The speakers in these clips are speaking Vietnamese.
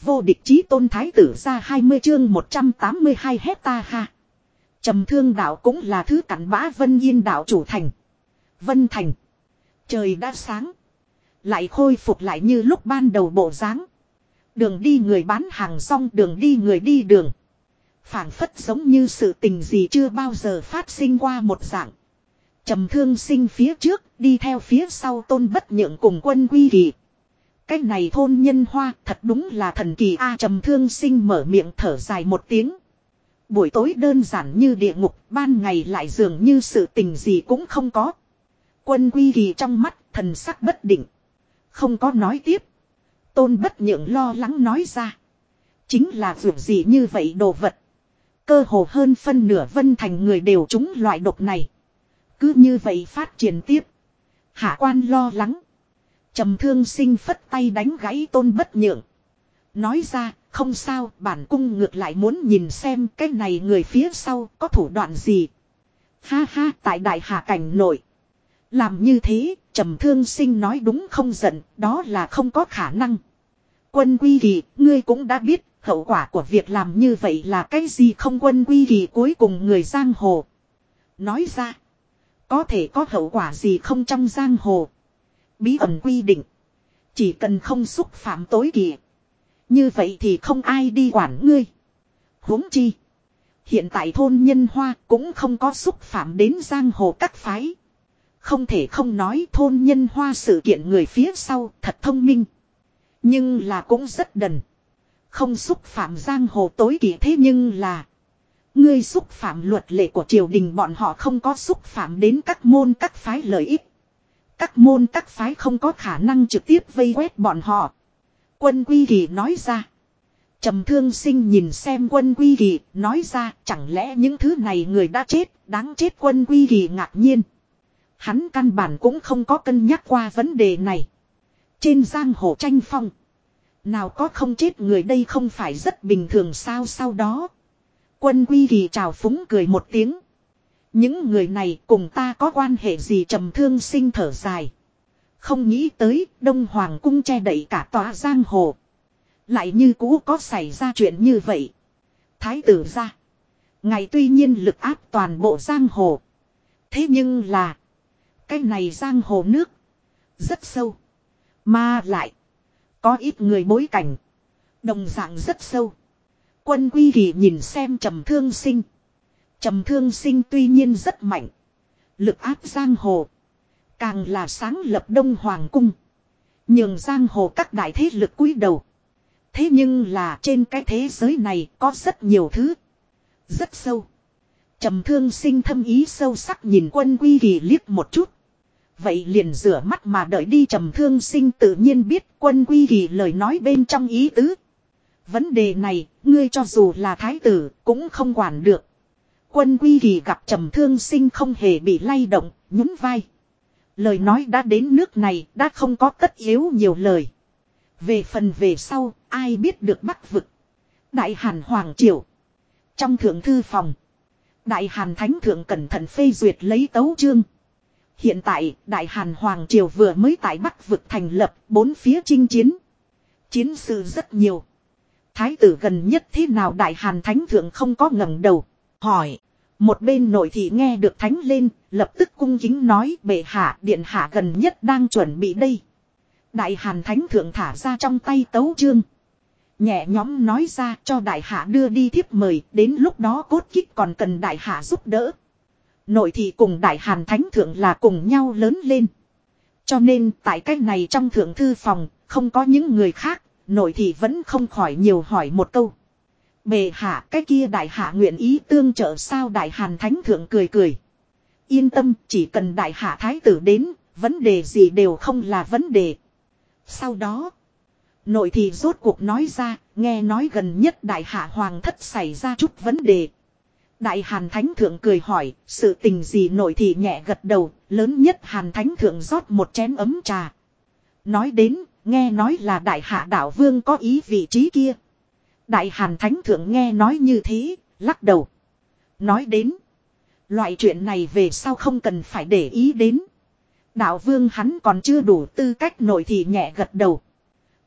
Vô địch chí tôn thái tử ra 20 chương 182 hecta ha. Trầm thương đạo cũng là thứ cặn bã Vân Yên đạo chủ thành. Vân Thành. Trời đã sáng. Lại khôi phục lại như lúc ban đầu bộ dáng Đường đi người bán hàng xong đường đi người đi đường. phảng phất giống như sự tình gì chưa bao giờ phát sinh qua một dạng. Trầm thương sinh phía trước, đi theo phía sau tôn bất nhượng cùng quân quy kỳ. Cái này thôn nhân hoa thật đúng là thần kỳ a trầm thương sinh mở miệng thở dài một tiếng. Buổi tối đơn giản như địa ngục, ban ngày lại dường như sự tình gì cũng không có. Quân quy kỳ trong mắt, thần sắc bất định. Không có nói tiếp. Tôn bất nhượng lo lắng nói ra. Chính là vượt gì như vậy đồ vật. Cơ hồ hơn phân nửa vân thành người đều trúng loại độc này. Cứ như vậy phát triển tiếp. Hạ quan lo lắng trầm thương sinh phất tay đánh gãy tôn bất nhượng. Nói ra, không sao, bản cung ngược lại muốn nhìn xem cái này người phía sau có thủ đoạn gì. Ha ha, tại đại hạ cảnh nội. Làm như thế, trầm thương sinh nói đúng không giận, đó là không có khả năng. Quân quy kỳ, ngươi cũng đã biết, hậu quả của việc làm như vậy là cái gì không quân quy kỳ cuối cùng người giang hồ. Nói ra, có thể có hậu quả gì không trong giang hồ. Bí ẩn quy định, chỉ cần không xúc phạm tối kỵ. Như vậy thì không ai đi quản ngươi. huống chi. Hiện tại thôn nhân hoa cũng không có xúc phạm đến giang hồ các phái. Không thể không nói thôn nhân hoa sự kiện người phía sau thật thông minh. Nhưng là cũng rất đần. Không xúc phạm giang hồ tối kỵ thế nhưng là. Ngươi xúc phạm luật lệ của triều đình bọn họ không có xúc phạm đến các môn các phái lợi ích. Các môn các phái không có khả năng trực tiếp vây quét bọn họ. Quân Quy Kỳ nói ra. Trầm thương sinh nhìn xem quân Quy Kỳ, nói ra, chẳng lẽ những thứ này người đã chết, đáng chết quân Quy Kỳ ngạc nhiên. Hắn căn bản cũng không có cân nhắc qua vấn đề này. Trên giang hồ tranh phong. Nào có không chết người đây không phải rất bình thường sao sau đó. Quân quy kỳ chào phúng cười một tiếng. Những người này cùng ta có quan hệ gì trầm thương sinh thở dài. Không nghĩ tới, Đông Hoàng cung che đậy cả tòa giang hồ. Lại như cũ có xảy ra chuyện như vậy. Thái tử ra. Ngày tuy nhiên lực áp toàn bộ giang hồ. Thế nhưng là. Cái này giang hồ nước. Rất sâu. Mà lại. Có ít người bối cảnh. Đồng dạng rất sâu. Quân quy kỳ nhìn xem trầm thương sinh. Trầm thương sinh tuy nhiên rất mạnh. Lực áp giang hồ. Càng là sáng lập đông hoàng cung. Nhường giang hồ các đại thế lực cúi đầu. Thế nhưng là trên cái thế giới này có rất nhiều thứ. Rất sâu. Trầm thương sinh thâm ý sâu sắc nhìn quân quy kỳ liếc một chút. Vậy liền rửa mắt mà đợi đi trầm thương sinh tự nhiên biết quân quy kỳ lời nói bên trong ý tứ. Vấn đề này, ngươi cho dù là thái tử, cũng không quản được. Quân quy kỳ gặp trầm thương sinh không hề bị lay động, nhún vai. Lời nói đã đến nước này, đã không có tất yếu nhiều lời. Về phần về sau, ai biết được bắc vực. Đại Hàn Hoàng Triều. Trong thượng thư phòng. Đại Hàn Thánh Thượng cẩn thận phê duyệt lấy tấu chương. Hiện tại, Đại Hàn Hoàng Triều vừa mới tại Bắc vực thành lập, bốn phía chinh chiến. Chiến sự rất nhiều. Thái tử gần nhất thế nào Đại Hàn Thánh Thượng không có ngẩng đầu. Hỏi. Một bên nội thị nghe được thánh lên, lập tức cung kính nói bệ hạ điện hạ gần nhất đang chuẩn bị đây. Đại Hàn Thánh Thượng thả ra trong tay tấu chương. Nhẹ nhóm nói ra cho đại hạ đưa đi thiếp mời, đến lúc đó cốt kích còn cần đại hạ giúp đỡ. Nội thị cùng đại hàn thánh thượng là cùng nhau lớn lên. Cho nên tại cách này trong thượng thư phòng, không có những người khác, nội thị vẫn không khỏi nhiều hỏi một câu. Bề hạ cái kia đại hạ nguyện ý tương trợ sao đại hàn thánh thượng cười cười. Yên tâm chỉ cần đại hạ thái tử đến, vấn đề gì đều không là vấn đề. Sau đó, nội thị rốt cuộc nói ra, nghe nói gần nhất đại hạ hoàng thất xảy ra chút vấn đề. Đại Hàn Thánh Thượng cười hỏi, sự tình gì nội thị nhẹ gật đầu, lớn nhất Hàn Thánh Thượng rót một chén ấm trà. Nói đến, nghe nói là Đại Hạ Đạo Vương có ý vị trí kia. Đại Hàn Thánh Thượng nghe nói như thế, lắc đầu. Nói đến, loại chuyện này về sau không cần phải để ý đến. Đạo Vương hắn còn chưa đủ tư cách nổi thì nhẹ gật đầu.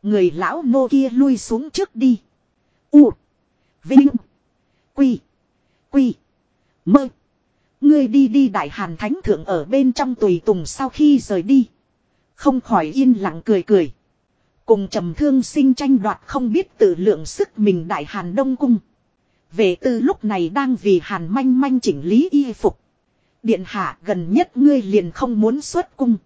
Người lão nô kia lui xuống trước đi. U. Vinh. Quy. Quy. Mơ. Ngươi đi đi đại hàn thánh thượng ở bên trong tùy tùng sau khi rời đi. Không khỏi yên lặng cười cười. Cùng trầm thương sinh tranh đoạt không biết tự lượng sức mình đại hàn đông cung. Vệ tư lúc này đang vì hàn manh manh chỉnh lý y phục. Điện hạ gần nhất ngươi liền không muốn xuất cung.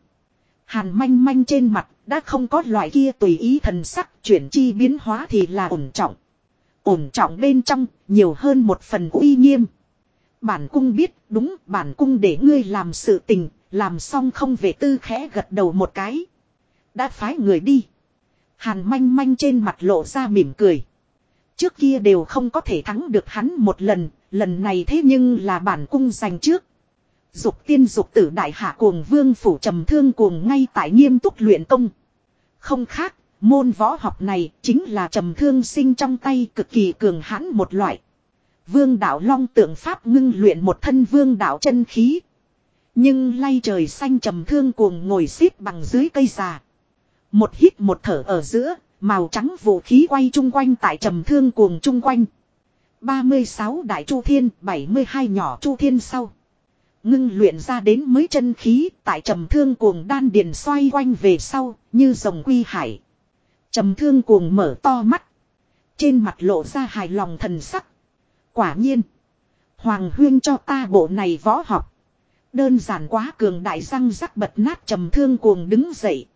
Hàn manh manh trên mặt đã không có loại kia tùy ý thần sắc chuyển chi biến hóa thì là ổn trọng. Ổn trọng bên trong nhiều hơn một phần uy nghiêm. Bản cung biết đúng bản cung để ngươi làm sự tình, làm xong không về tư khẽ gật đầu một cái. Đã phái người đi. Hàn manh manh trên mặt lộ ra mỉm cười. Trước kia đều không có thể thắng được hắn một lần, lần này thế nhưng là bản cung giành trước. Dục tiên dục tử đại hạ cuồng vương phủ trầm thương cuồng ngay tại nghiêm túc luyện công. Không khác, môn võ học này chính là trầm thương sinh trong tay cực kỳ cường hãn một loại. Vương đạo long tượng pháp ngưng luyện một thân vương đạo chân khí. Nhưng lay trời xanh trầm thương cuồng ngồi xếp bằng dưới cây già. Một hít một thở ở giữa, màu trắng vũ khí quay chung quanh tại trầm thương cuồng chung quanh. 36 đại chu thiên, 72 nhỏ chu thiên sau. Ngưng luyện ra đến mới chân khí, tại trầm thương cuồng đan điền xoay quanh về sau, như rồng quy hải. Trầm thương cuồng mở to mắt. Trên mặt lộ ra hài lòng thần sắc. Quả nhiên. Hoàng huyên cho ta bộ này võ học. Đơn giản quá cường đại răng rắc bật nát trầm thương cuồng đứng dậy.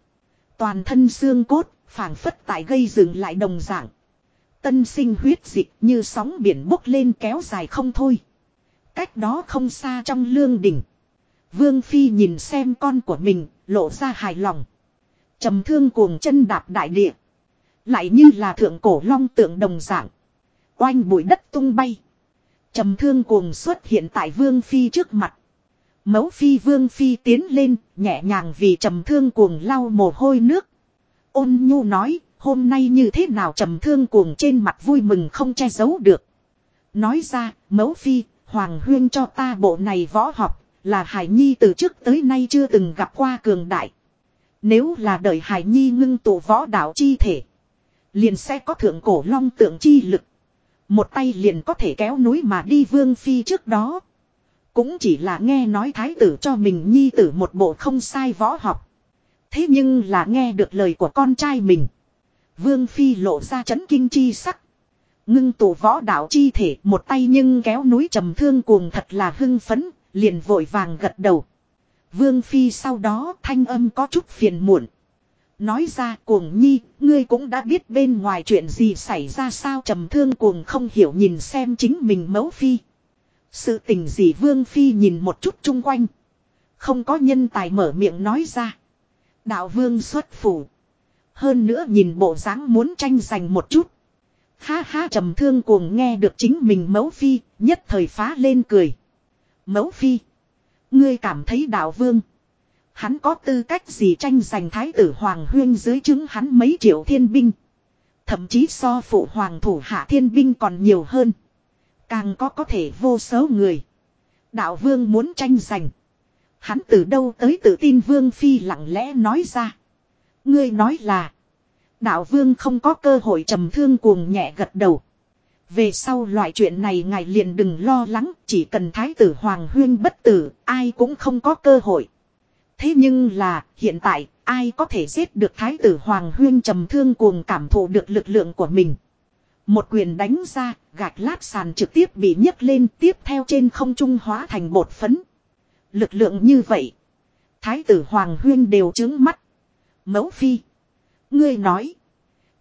Toàn thân xương cốt, phảng phất tại gây dựng lại đồng dạng. Tân sinh huyết dịch như sóng biển bốc lên kéo dài không thôi. Cách đó không xa trong lương đỉnh. Vương Phi nhìn xem con của mình, lộ ra hài lòng. trầm thương cuồng chân đạp đại địa. Lại như là thượng cổ long tượng đồng dạng. Oanh bụi đất tung bay. trầm thương cuồng xuất hiện tại Vương Phi trước mặt. Mẫu Phi Vương Phi tiến lên, nhẹ nhàng vì trầm thương cuồng lau mồ hôi nước. Ôn nhu nói, hôm nay như thế nào trầm thương cuồng trên mặt vui mừng không che giấu được. Nói ra, mẫu Phi, Hoàng Huyên cho ta bộ này võ học, là Hải Nhi từ trước tới nay chưa từng gặp qua cường đại. Nếu là đợi Hải Nhi ngưng tụ võ đạo chi thể, liền sẽ có thượng cổ long tượng chi lực. Một tay liền có thể kéo núi mà đi vương phi trước đó. Cũng chỉ là nghe nói thái tử cho mình nhi tử một bộ không sai võ học. Thế nhưng là nghe được lời của con trai mình. Vương phi lộ ra chấn kinh chi sắc. Ngưng tụ võ đạo chi thể một tay nhưng kéo núi trầm thương cuồng thật là hưng phấn, liền vội vàng gật đầu. Vương Phi sau đó thanh âm có chút phiền muộn. Nói ra cuồng nhi, ngươi cũng đã biết bên ngoài chuyện gì xảy ra sao trầm thương cuồng không hiểu nhìn xem chính mình mẫu Phi. Sự tình gì Vương Phi nhìn một chút chung quanh. Không có nhân tài mở miệng nói ra. Đạo Vương xuất phủ. Hơn nữa nhìn bộ dáng muốn tranh giành một chút. Ha ha trầm thương cuồng nghe được chính mình mẫu phi, nhất thời phá lên cười. Mẫu phi. Ngươi cảm thấy đạo vương. Hắn có tư cách gì tranh giành thái tử Hoàng Huyên dưới chứng hắn mấy triệu thiên binh. Thậm chí so phụ hoàng thủ hạ thiên binh còn nhiều hơn. Càng có có thể vô số người. Đạo vương muốn tranh giành. Hắn từ đâu tới tự tin vương phi lặng lẽ nói ra. Ngươi nói là. Đạo vương không có cơ hội trầm thương cuồng nhẹ gật đầu. Về sau loại chuyện này ngài liền đừng lo lắng, chỉ cần thái tử Hoàng Huyên bất tử, ai cũng không có cơ hội. Thế nhưng là, hiện tại, ai có thể giết được thái tử Hoàng Huyên trầm thương cuồng cảm thụ được lực lượng của mình. Một quyền đánh ra, gạch lát sàn trực tiếp bị nhấc lên tiếp theo trên không trung hóa thành bột phấn. Lực lượng như vậy, thái tử Hoàng Huyên đều chứng mắt. Mẫu phi. Ngươi nói.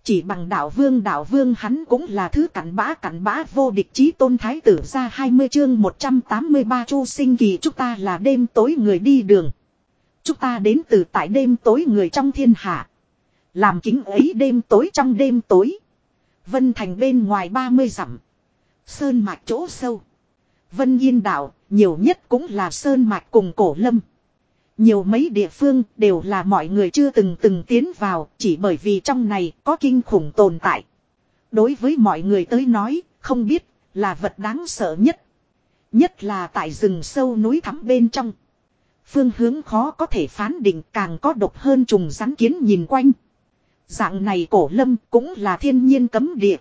Chỉ bằng đạo vương đạo vương hắn cũng là thứ cặn bã cặn bã vô địch chí tôn thái tử ra 20 chương 183 chu sinh kỳ chúng ta là đêm tối người đi đường. Chúng ta đến từ tại đêm tối người trong thiên hạ. Làm kính ấy đêm tối trong đêm tối. Vân thành bên ngoài 30 dặm. Sơn mạch chỗ sâu. Vân yên đảo nhiều nhất cũng là sơn mạch cùng cổ lâm. Nhiều mấy địa phương đều là mọi người chưa từng từng tiến vào chỉ bởi vì trong này có kinh khủng tồn tại. Đối với mọi người tới nói, không biết là vật đáng sợ nhất. Nhất là tại rừng sâu núi thẳm bên trong. Phương hướng khó có thể phán định càng có độc hơn trùng rắn kiến nhìn quanh. Dạng này cổ lâm cũng là thiên nhiên cấm địa.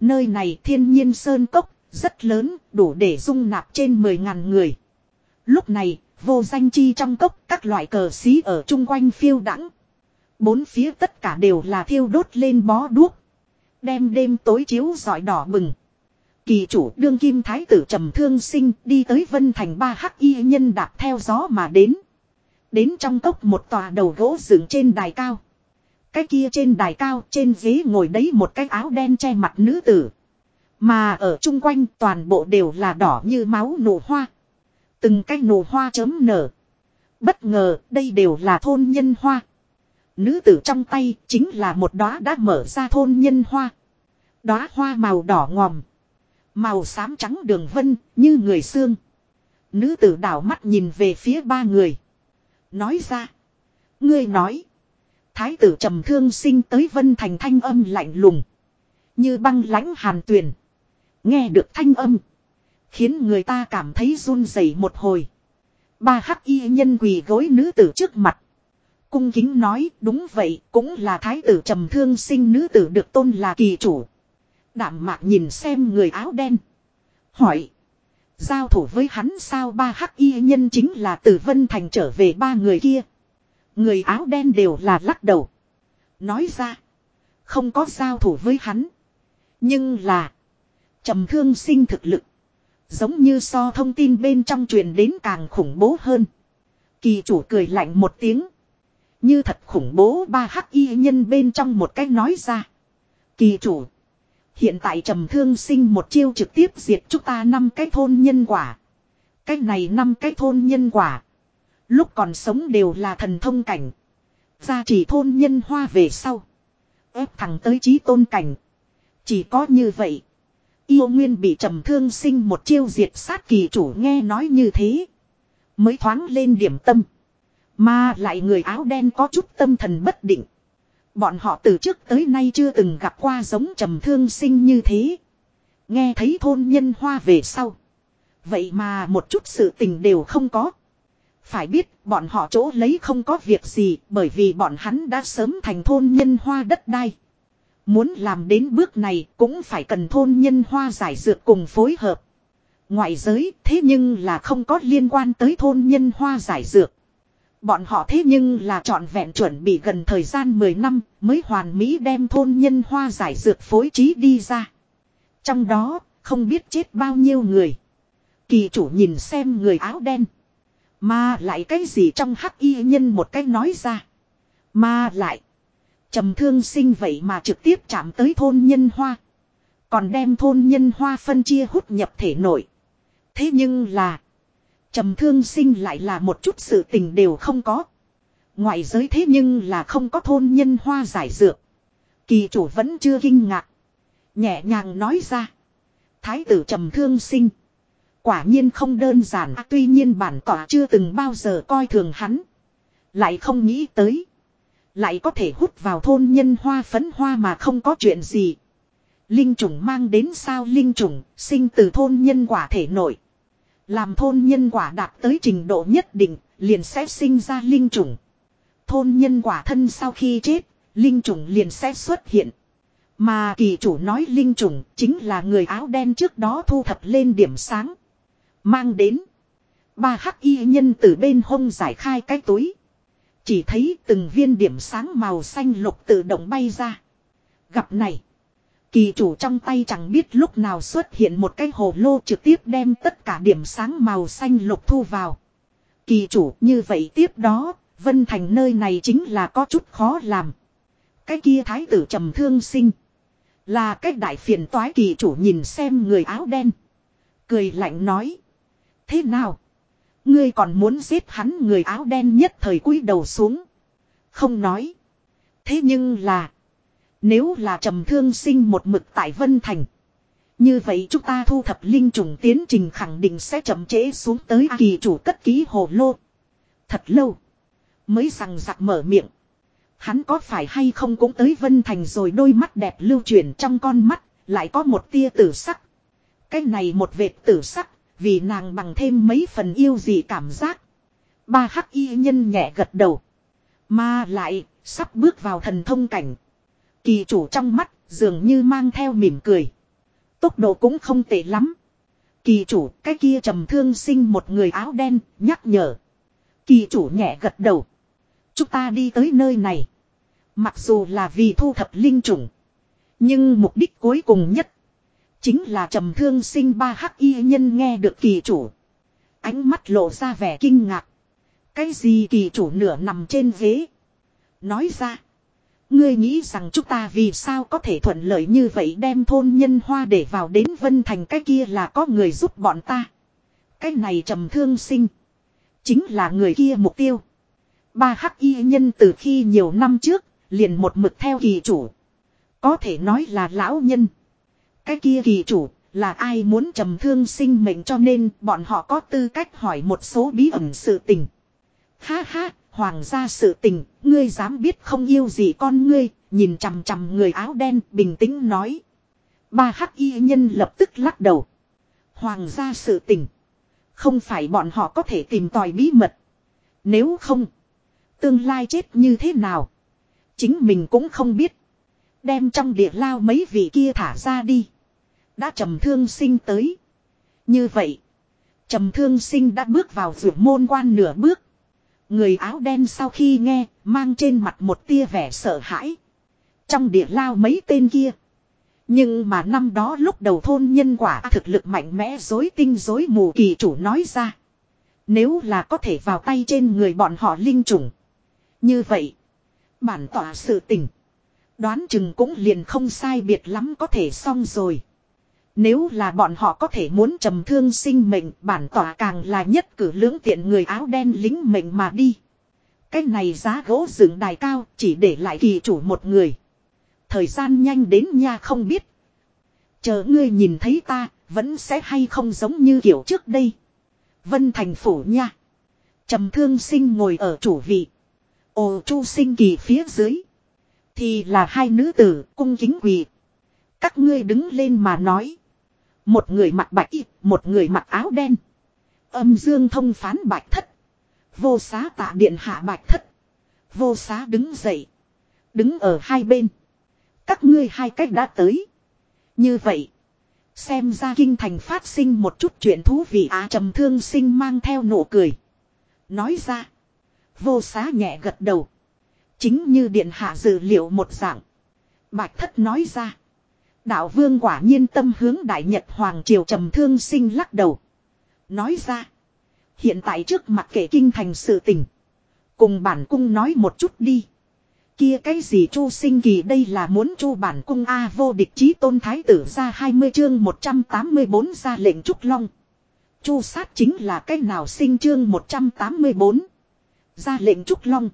Nơi này thiên nhiên sơn cốc, rất lớn, đủ để dung nạp trên 10.000 người. Lúc này, vô danh chi trong cốc các loại cờ xí ở chung quanh phiêu đãng Bốn phía tất cả đều là thiêu đốt lên bó đuốc. Đem đêm tối chiếu giỏi đỏ bừng. Kỳ chủ đương kim thái tử trầm thương sinh đi tới Vân Thành ba hắc y nhân đạp theo gió mà đến. Đến trong cốc một tòa đầu gỗ dựng trên đài cao. Cái kia trên đài cao, trên ghế ngồi đấy một cái áo đen che mặt nữ tử. Mà ở chung quanh toàn bộ đều là đỏ như máu nụ hoa. Từng cái nụ hoa chấm nở. Bất ngờ, đây đều là thôn nhân hoa. Nữ tử trong tay chính là một đóa đã mở ra thôn nhân hoa. Đóa hoa màu đỏ ngòm. Màu xám trắng đường vân như người xương. Nữ tử đảo mắt nhìn về phía ba người. Nói ra. Ngươi nói. Thái tử trầm thương sinh tới vân thành thanh âm lạnh lùng. Như băng lãnh hàn tuyền. Nghe được thanh âm. Khiến người ta cảm thấy run rẩy một hồi. Ba hắc y nhân quỳ gối nữ tử trước mặt. Cung kính nói, đúng vậy, cũng là thái tử trầm thương sinh nữ tử được tôn là kỳ chủ. Đảm mạc nhìn xem người áo đen. Hỏi. Giao thủ với hắn sao ba hắc y nhân chính là từ Vân Thành trở về ba người kia. Người áo đen đều là lắc đầu. Nói ra. Không có giao thủ với hắn. Nhưng là. trầm thương sinh thực lực. Giống như so thông tin bên trong truyền đến càng khủng bố hơn. Kỳ chủ cười lạnh một tiếng. Như thật khủng bố ba hắc y nhân bên trong một cách nói ra. Kỳ chủ. Hiện tại trầm thương sinh một chiêu trực tiếp diệt chúng ta năm cái thôn nhân quả. cách này năm cái thôn nhân quả. Lúc còn sống đều là thần thông cảnh. Gia chỉ thôn nhân hoa về sau. ép thẳng tới trí tôn cảnh. Chỉ có như vậy. Yêu nguyên bị trầm thương sinh một chiêu diệt sát kỳ chủ nghe nói như thế. Mới thoáng lên điểm tâm. Mà lại người áo đen có chút tâm thần bất định. Bọn họ từ trước tới nay chưa từng gặp qua giống trầm thương sinh như thế. Nghe thấy thôn nhân hoa về sau. Vậy mà một chút sự tình đều không có. Phải biết, bọn họ chỗ lấy không có việc gì, bởi vì bọn hắn đã sớm thành thôn nhân hoa đất đai. Muốn làm đến bước này cũng phải cần thôn nhân hoa giải dược cùng phối hợp. Ngoại giới, thế nhưng là không có liên quan tới thôn nhân hoa giải dược. Bọn họ thế nhưng là trọn vẹn chuẩn bị gần thời gian 10 năm mới hoàn mỹ đem thôn nhân hoa giải dược phối trí đi ra. Trong đó, không biết chết bao nhiêu người. Kỳ chủ nhìn xem người áo đen. Mà lại cái gì trong hắc y nhân một cái nói ra. Mà lại. trầm thương sinh vậy mà trực tiếp chạm tới thôn nhân hoa. Còn đem thôn nhân hoa phân chia hút nhập thể nội. Thế nhưng là. trầm thương sinh lại là một chút sự tình đều không có. Ngoại giới thế nhưng là không có thôn nhân hoa giải dược. Kỳ chủ vẫn chưa kinh ngạc. Nhẹ nhàng nói ra. Thái tử trầm thương sinh. Quả nhiên không đơn giản à, tuy nhiên bản tỏa chưa từng bao giờ coi thường hắn. Lại không nghĩ tới. Lại có thể hút vào thôn nhân hoa phấn hoa mà không có chuyện gì. Linh trùng mang đến sao linh trùng sinh từ thôn nhân quả thể nội. Làm thôn nhân quả đạt tới trình độ nhất định liền sẽ sinh ra linh trùng. Thôn nhân quả thân sau khi chết, linh trùng liền sẽ xuất hiện. Mà kỳ chủ nói linh trùng chính là người áo đen trước đó thu thập lên điểm sáng. Mang đến. Ba hắc y nhân từ bên hông giải khai cái túi. Chỉ thấy từng viên điểm sáng màu xanh lục tự động bay ra. Gặp này. Kỳ chủ trong tay chẳng biết lúc nào xuất hiện một cái hồ lô trực tiếp đem tất cả điểm sáng màu xanh lục thu vào. Kỳ chủ như vậy tiếp đó, Vân Thành nơi này chính là có chút khó làm. Cái kia thái tử trầm thương sinh. Là cách đại phiền toái kỳ chủ nhìn xem người áo đen. Cười lạnh nói. Thế nào? Ngươi còn muốn giết hắn người áo đen nhất thời cúi đầu xuống. Không nói. Thế nhưng là. Nếu là trầm thương sinh một mực tại Vân Thành. Như vậy chúng ta thu thập linh trùng tiến trình khẳng định sẽ chậm trễ xuống tới kỳ chủ cất ký hồ lô. Thật lâu. Mới rằng giặc mở miệng. Hắn có phải hay không cũng tới Vân Thành rồi đôi mắt đẹp lưu chuyển trong con mắt. Lại có một tia tử sắc. Cái này một vệt tử sắc vì nàng bằng thêm mấy phần yêu gì cảm giác. Ba hắc y nhân nhẹ gật đầu. Mà lại, sắp bước vào thần thông cảnh. Kỳ chủ trong mắt dường như mang theo mỉm cười. Tốc độ cũng không tệ lắm. Kỳ chủ cái kia trầm thương sinh một người áo đen nhắc nhở. Kỳ chủ nhẹ gật đầu. Chúng ta đi tới nơi này. Mặc dù là vì thu thập linh chủng. Nhưng mục đích cuối cùng nhất. Chính là trầm thương sinh ba hắc y nhân nghe được kỳ chủ. Ánh mắt lộ ra vẻ kinh ngạc. Cái gì kỳ chủ nửa nằm trên ghế. Nói ra. Ngươi nghĩ rằng chúng ta vì sao có thể thuận lợi như vậy đem thôn nhân hoa để vào đến Vân Thành cái kia là có người giúp bọn ta. Cái này trầm thương sinh. Chính là người kia mục tiêu. Ba hắc y nhân từ khi nhiều năm trước, liền một mực theo kỳ chủ. Có thể nói là lão nhân. Cái kia kỳ chủ, là ai muốn trầm thương sinh mệnh cho nên bọn họ có tư cách hỏi một số bí ẩn sự tình. Ha ha, hoàng gia sự tình, ngươi dám biết không yêu gì con ngươi, nhìn chằm chằm người áo đen bình tĩnh nói. Ba hắc y nhân lập tức lắc đầu. Hoàng gia sự tình. Không phải bọn họ có thể tìm tòi bí mật. Nếu không. Tương lai chết như thế nào. Chính mình cũng không biết. Đem trong địa lao mấy vị kia thả ra đi. Đã trầm thương sinh tới. Như vậy. Trầm thương sinh đã bước vào vượt môn quan nửa bước. Người áo đen sau khi nghe, mang trên mặt một tia vẻ sợ hãi. Trong địa lao mấy tên kia. Nhưng mà năm đó lúc đầu thôn nhân quả thực lực mạnh mẽ dối tinh dối mù kỳ chủ nói ra. Nếu là có thể vào tay trên người bọn họ linh trùng. Như vậy. Bản tỏa sự tình. Đoán chừng cũng liền không sai biệt lắm có thể xong rồi. Nếu là bọn họ có thể muốn trầm thương sinh mệnh, bản tỏa càng là nhất cử lưỡng tiện người áo đen lính mệnh mà đi. Cái này giá gỗ dựng đài cao, chỉ để lại kỳ chủ một người. Thời gian nhanh đến nha không biết. Chờ ngươi nhìn thấy ta, vẫn sẽ hay không giống như kiểu trước đây. Vân thành phủ nha. Trầm thương sinh ngồi ở chủ vị. Ồ chu sinh kỳ phía dưới. Thì là hai nữ tử, cung kính quỳ. Các ngươi đứng lên mà nói. Một người mặc bạch y, một người mặc áo đen. Âm dương thông phán bạch thất. Vô xá tạ điện hạ bạch thất. Vô xá đứng dậy. Đứng ở hai bên. Các ngươi hai cách đã tới. Như vậy. Xem ra kinh thành phát sinh một chút chuyện thú vị á trầm thương sinh mang theo nụ cười. Nói ra. Vô xá nhẹ gật đầu. Chính như điện hạ dự liệu một dạng. Bạch thất nói ra. Đạo vương quả nhiên tâm hướng đại nhật hoàng triều trầm thương sinh lắc đầu. Nói ra. Hiện tại trước mặt kể kinh thành sự tình. Cùng bản cung nói một chút đi. Kia cái gì chu sinh kỳ đây là muốn chu bản cung A vô địch chí tôn thái tử ra 20 chương 184 ra lệnh trúc long. Chu sát chính là cái nào sinh chương 184. Ra lệnh trúc long.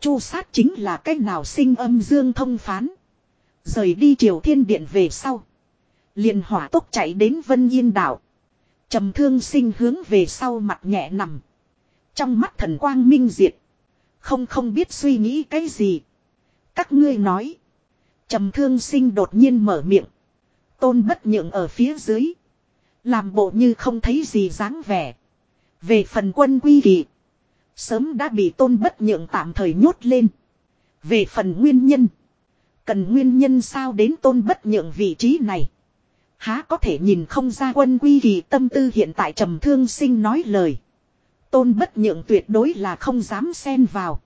Chu sát chính là cái nào sinh âm dương thông phán. Rời đi triều thiên điện về sau. liền hỏa tốc chạy đến Vân Yên đảo. trầm thương sinh hướng về sau mặt nhẹ nằm. Trong mắt thần quang minh diệt. Không không biết suy nghĩ cái gì. Các ngươi nói. trầm thương sinh đột nhiên mở miệng. Tôn bất nhượng ở phía dưới. Làm bộ như không thấy gì dáng vẻ. Về phần quân quy kỳ. Sớm đã bị tôn bất nhượng tạm thời nhốt lên. Về phần nguyên nhân. Cần nguyên nhân sao đến tôn bất nhượng vị trí này. Há có thể nhìn không ra quân quy kỳ tâm tư hiện tại trầm thương sinh nói lời. Tôn bất nhượng tuyệt đối là không dám xen vào.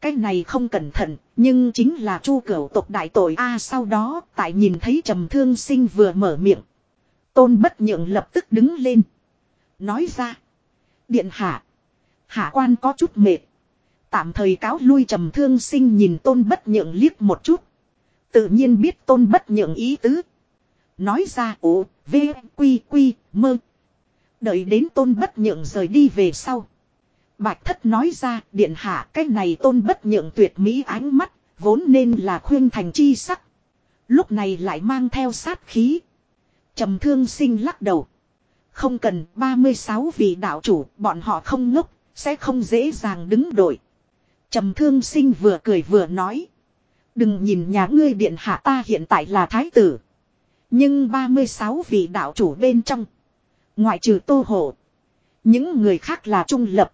Cái này không cẩn thận, nhưng chính là chu cửu tộc đại tội a sau đó, tại nhìn thấy trầm thương sinh vừa mở miệng. Tôn bất nhượng lập tức đứng lên. Nói ra. Điện hạ. Hạ quan có chút mệt. Tạm thời cáo lui trầm thương sinh nhìn tôn bất nhượng liếc một chút. Tự nhiên biết tôn bất nhượng ý tứ. Nói ra ủ, v, quy, quy, mơ. Đợi đến tôn bất nhượng rời đi về sau. Bạch thất nói ra điện hạ cái này tôn bất nhượng tuyệt mỹ ánh mắt, vốn nên là khuyên thành chi sắc. Lúc này lại mang theo sát khí. trầm thương sinh lắc đầu. Không cần 36 vị đạo chủ, bọn họ không ngốc, sẽ không dễ dàng đứng đội. trầm thương sinh vừa cười vừa nói. Đừng nhìn nhà ngươi điện hạ ta hiện tại là thái tử. Nhưng 36 vị đạo chủ bên trong. Ngoại trừ tô hộ. Những người khác là trung lập.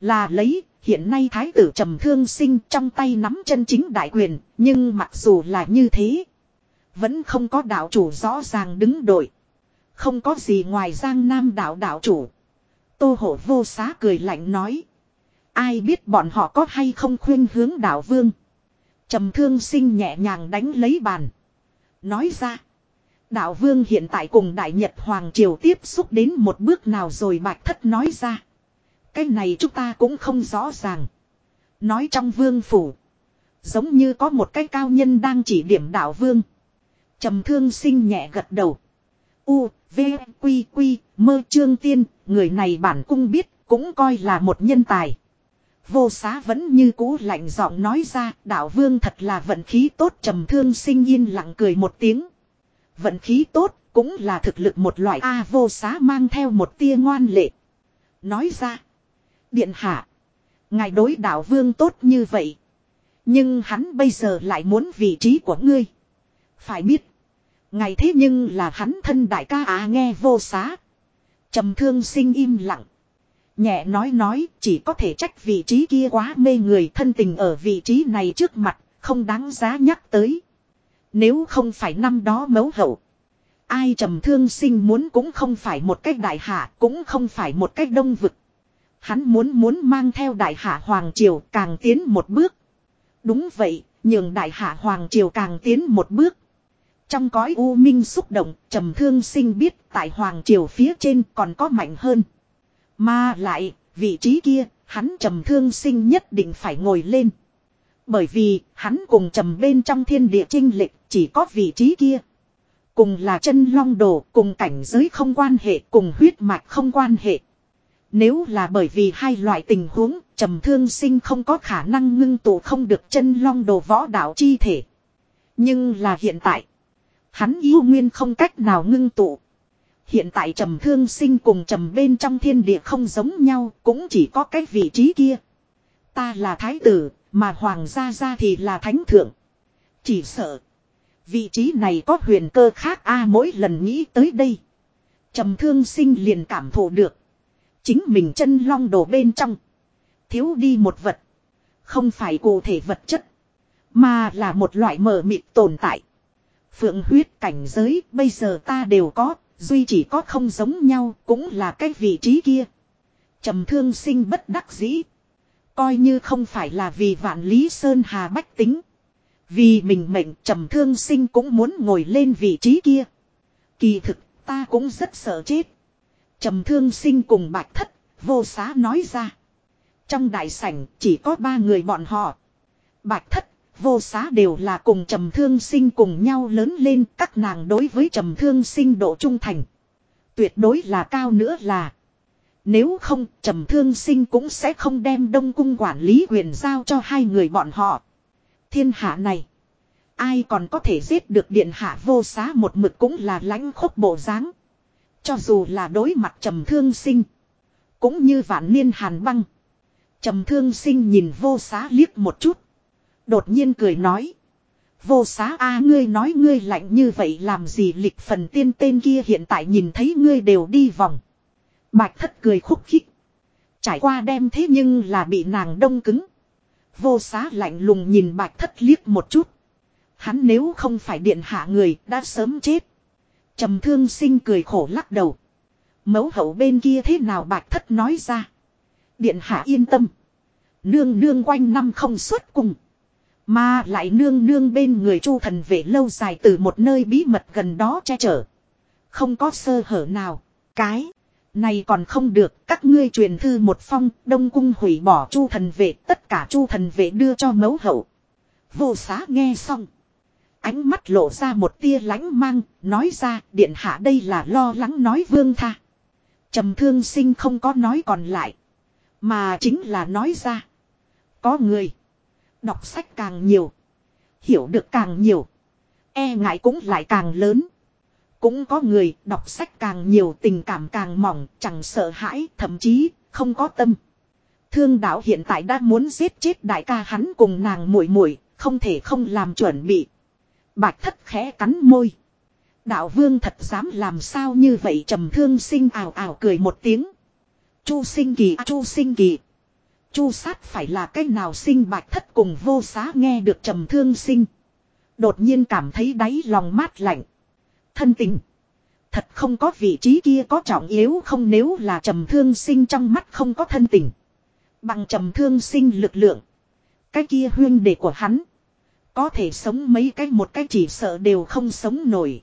Là lấy hiện nay thái tử trầm thương sinh trong tay nắm chân chính đại quyền, nhưng mặc dù là như thế, vẫn không có đạo chủ rõ ràng đứng đội. Không có gì ngoài giang nam đạo đạo chủ. Tô hộ vô xá cười lạnh nói. Ai biết bọn họ có hay không khuyên hướng đạo vương trầm thương sinh nhẹ nhàng đánh lấy bàn. Nói ra. Đạo vương hiện tại cùng đại nhật hoàng triều tiếp xúc đến một bước nào rồi bạch thất nói ra. Cái này chúng ta cũng không rõ ràng. Nói trong vương phủ. Giống như có một cái cao nhân đang chỉ điểm đạo vương. trầm thương sinh nhẹ gật đầu. U, V, Quy, Quy, mơ trương tiên, người này bản cung biết, cũng coi là một nhân tài. Vô xá vẫn như cũ lạnh giọng nói ra, đạo vương thật là vận khí tốt trầm thương sinh yên lặng cười một tiếng. Vận khí tốt, cũng là thực lực một loại A vô xá mang theo một tia ngoan lệ. Nói ra, điện hạ, ngài đối đạo vương tốt như vậy. Nhưng hắn bây giờ lại muốn vị trí của ngươi. Phải biết, ngài thế nhưng là hắn thân đại ca à nghe vô xá. trầm thương sinh im lặng. Nhẹ nói nói chỉ có thể trách vị trí kia quá mê người thân tình ở vị trí này trước mặt, không đáng giá nhắc tới. Nếu không phải năm đó mấu hậu. Ai trầm thương sinh muốn cũng không phải một cách đại hạ, cũng không phải một cách đông vực. Hắn muốn muốn mang theo đại hạ Hoàng Triều càng tiến một bước. Đúng vậy, nhường đại hạ Hoàng Triều càng tiến một bước. Trong cõi u minh xúc động, trầm thương sinh biết tại Hoàng Triều phía trên còn có mạnh hơn. Mà lại, vị trí kia, hắn trầm thương sinh nhất định phải ngồi lên. Bởi vì, hắn cùng trầm bên trong thiên địa trinh lịch, chỉ có vị trí kia. Cùng là chân long đồ, cùng cảnh giới không quan hệ, cùng huyết mạch không quan hệ. Nếu là bởi vì hai loại tình huống, trầm thương sinh không có khả năng ngưng tụ không được chân long đồ võ đạo chi thể. Nhưng là hiện tại, hắn yêu nguyên không cách nào ngưng tụ. Hiện tại trầm thương sinh cùng trầm bên trong thiên địa không giống nhau, cũng chỉ có cái vị trí kia. Ta là thái tử, mà hoàng gia gia thì là thánh thượng. Chỉ sợ. Vị trí này có huyền cơ khác a mỗi lần nghĩ tới đây. trầm thương sinh liền cảm thụ được. Chính mình chân long đổ bên trong. Thiếu đi một vật. Không phải cụ thể vật chất. Mà là một loại mờ mịt tồn tại. Phượng huyết cảnh giới bây giờ ta đều có. Duy chỉ có không giống nhau cũng là cái vị trí kia. trầm thương sinh bất đắc dĩ. Coi như không phải là vì vạn lý sơn hà bách tính. Vì mình mệnh trầm thương sinh cũng muốn ngồi lên vị trí kia. Kỳ thực ta cũng rất sợ chết. Trầm thương sinh cùng bạch thất, vô xá nói ra. Trong đại sảnh chỉ có ba người bọn họ. Bạch thất, vô xá đều là cùng trầm thương sinh cùng nhau lớn lên các nàng đối với trầm thương sinh độ trung thành. Tuyệt đối là cao nữa là. Nếu không, trầm thương sinh cũng sẽ không đem đông cung quản lý quyền giao cho hai người bọn họ. Thiên hạ này. Ai còn có thể giết được điện hạ vô xá một mực cũng là lãnh khốc bộ dáng Cho dù là đối mặt trầm thương sinh. Cũng như vạn niên hàn băng. Trầm thương sinh nhìn vô xá liếc một chút. Đột nhiên cười nói. Vô xá a, ngươi nói ngươi lạnh như vậy làm gì lịch phần tiên tên kia hiện tại nhìn thấy ngươi đều đi vòng. Bạch thất cười khúc khích. Trải qua đem thế nhưng là bị nàng đông cứng. Vô xá lạnh lùng nhìn bạch thất liếc một chút. Hắn nếu không phải điện hạ người đã sớm chết. trầm thương sinh cười khổ lắc đầu. Mấu hậu bên kia thế nào bạch thất nói ra. Điện hạ yên tâm. Nương nương quanh năm không xuất cùng. Mà lại nương nương bên người chu thần vệ lâu dài từ một nơi bí mật gần đó che chở. Không có sơ hở nào. Cái. Này còn không được, các ngươi truyền thư một phong, đông cung hủy bỏ chu thần vệ, tất cả chu thần vệ đưa cho mấu hậu. Vô xá nghe xong. Ánh mắt lộ ra một tia lánh mang, nói ra, điện hạ đây là lo lắng nói vương tha. trầm thương sinh không có nói còn lại. Mà chính là nói ra. Có người. Đọc sách càng nhiều. Hiểu được càng nhiều. E ngại cũng lại càng lớn. Cũng có người đọc sách càng nhiều tình cảm càng mỏng, chẳng sợ hãi, thậm chí không có tâm. Thương đạo hiện tại đã muốn giết chết đại ca hắn cùng nàng muội muội, không thể không làm chuẩn bị. Bạch thất khẽ cắn môi. Đạo vương thật dám làm sao như vậy trầm thương sinh ảo ảo cười một tiếng. Chu sinh kỳ chu sinh kỳ. Chu sát phải là cái nào sinh bạch thất cùng vô xá nghe được trầm thương sinh. Đột nhiên cảm thấy đáy lòng mát lạnh. Thân tình. Thật không có vị trí kia có trọng yếu không nếu là trầm thương sinh trong mắt không có thân tình. Bằng trầm thương sinh lực lượng. Cái kia huyên đệ của hắn. Có thể sống mấy cái một cái chỉ sợ đều không sống nổi.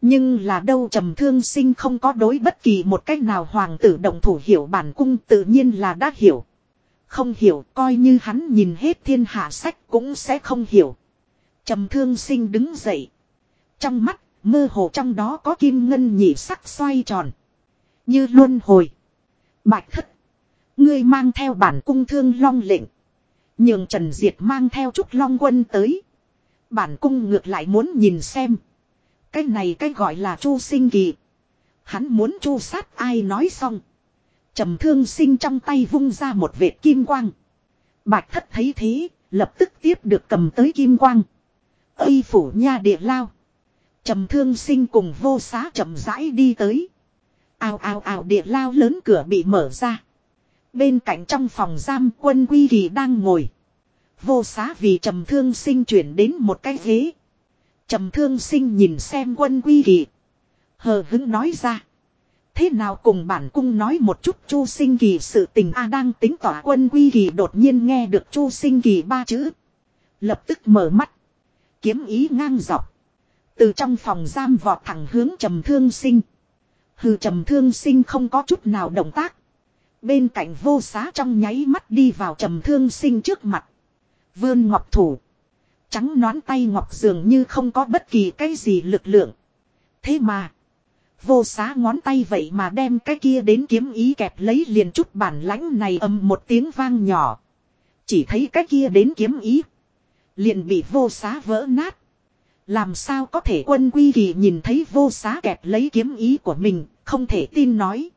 Nhưng là đâu trầm thương sinh không có đối bất kỳ một cách nào hoàng tử động thủ hiểu bản cung tự nhiên là đã hiểu. Không hiểu coi như hắn nhìn hết thiên hạ sách cũng sẽ không hiểu. Trầm thương sinh đứng dậy. Trong mắt, mơ hồ trong đó có kim ngân nhị sắc xoay tròn. Như luân hồi. Bạch thất. Ngươi mang theo bản cung thương long lệnh. Nhường Trần Diệt mang theo chút long quân tới. Bản cung ngược lại muốn nhìn xem. Cái này cái gọi là chu sinh kỳ. Hắn muốn chu sát ai nói xong trầm thương sinh trong tay vung ra một vệt kim quang. Bạch thất thấy thế, lập tức tiếp được cầm tới kim quang. Ây phủ nha địa lao. Trầm thương sinh cùng vô xá chậm rãi đi tới. Ao ao ao địa lao lớn cửa bị mở ra. Bên cạnh trong phòng giam quân quy kỳ đang ngồi. Vô xá vì trầm thương sinh chuyển đến một cái ghế. Trầm thương sinh nhìn xem quân quy kỳ. Hờ hứng nói ra. Thế nào cùng bản cung nói một chút chu sinh kỳ sự tình a đang tính tỏa quân quy kỳ đột nhiên nghe được chu sinh kỳ ba chữ. Lập tức mở mắt. Kiếm ý ngang dọc. Từ trong phòng giam vọt thẳng hướng trầm thương sinh. Hừ, trầm thương sinh không có chút nào động tác. Bên cạnh vô xá trong nháy mắt đi vào trầm thương sinh trước mặt. Vươn ngọc thủ. Trắng nón tay ngọc dường như không có bất kỳ cái gì lực lượng. Thế mà. Vô xá ngón tay vậy mà đem cái kia đến kiếm ý kẹp lấy liền chút bản lãnh này ầm một tiếng vang nhỏ. Chỉ thấy cái kia đến kiếm ý. Liền bị vô xá vỡ nát. Làm sao có thể quân quy kỳ nhìn thấy vô xá kẹp lấy kiếm ý của mình, không thể tin nói.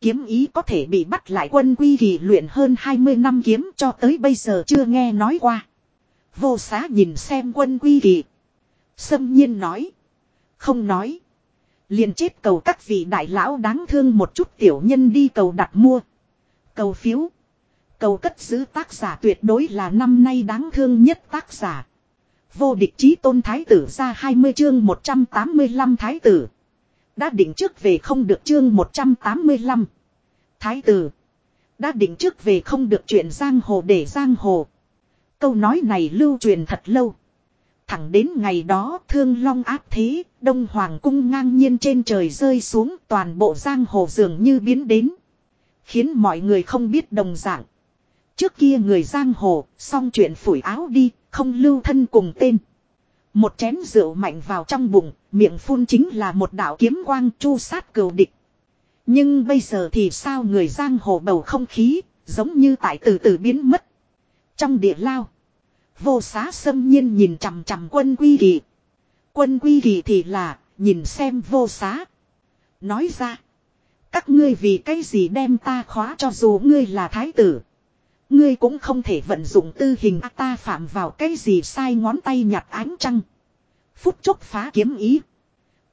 Kiếm ý có thể bị bắt lại quân quy kỳ luyện hơn 20 năm kiếm cho tới bây giờ chưa nghe nói qua. Vô xá nhìn xem quân quy kỳ. Sâm nhiên nói. Không nói liền chết cầu các vị đại lão đáng thương một chút tiểu nhân đi cầu đặt mua. Cầu phiếu. Cầu cất giữ tác giả tuyệt đối là năm nay đáng thương nhất tác giả. Vô địch chí tôn thái tử ra 20 chương 185 thái tử. Đã định trước về không được chương 185. Thái tử. Đã định trước về không được chuyện giang hồ để giang hồ. Câu nói này lưu truyền thật lâu. Thẳng đến ngày đó thương long áp thế, đông hoàng cung ngang nhiên trên trời rơi xuống toàn bộ giang hồ dường như biến đến. Khiến mọi người không biết đồng dạng. Trước kia người giang hồ, xong chuyện phủi áo đi, không lưu thân cùng tên. Một chén rượu mạnh vào trong bụng, miệng phun chính là một đạo kiếm quang chu sát cừu địch. Nhưng bây giờ thì sao người giang hồ bầu không khí, giống như tại từ từ biến mất. Trong địa lao, vô xá xâm nhiên nhìn chằm chằm quân quy kỳ. Quân quy kỳ thì là, nhìn xem vô xá. Nói ra, các ngươi vì cái gì đem ta khóa cho dù ngươi là thái tử. Ngươi cũng không thể vận dụng tư hình ta phạm vào cái gì sai ngón tay nhặt ánh trăng. Phút chốc phá kiếm ý.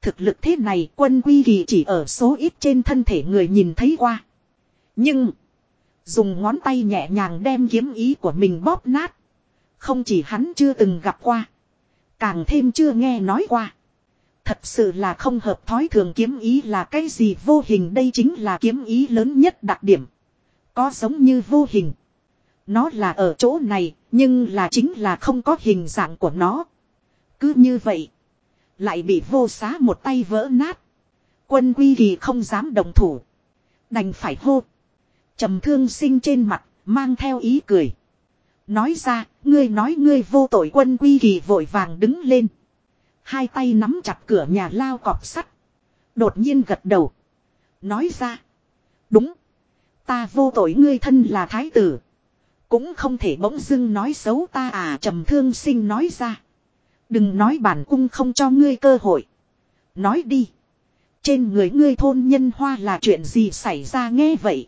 Thực lực thế này quân quy kỳ chỉ ở số ít trên thân thể người nhìn thấy qua. Nhưng. Dùng ngón tay nhẹ nhàng đem kiếm ý của mình bóp nát. Không chỉ hắn chưa từng gặp qua. Càng thêm chưa nghe nói qua. Thật sự là không hợp thói thường kiếm ý là cái gì vô hình đây chính là kiếm ý lớn nhất đặc điểm. Có giống như vô hình. Nó là ở chỗ này, nhưng là chính là không có hình dạng của nó. Cứ như vậy. Lại bị vô xá một tay vỡ nát. Quân quy kỳ không dám đồng thủ. Đành phải hô. trầm thương sinh trên mặt, mang theo ý cười. Nói ra, ngươi nói ngươi vô tội quân quy kỳ vội vàng đứng lên. Hai tay nắm chặt cửa nhà lao cọp sắt. Đột nhiên gật đầu. Nói ra. Đúng. Ta vô tội ngươi thân là thái tử. Cũng không thể bỗng dưng nói xấu ta à trầm thương sinh nói ra. Đừng nói bản cung không cho ngươi cơ hội. Nói đi. Trên người ngươi thôn nhân hoa là chuyện gì xảy ra nghe vậy.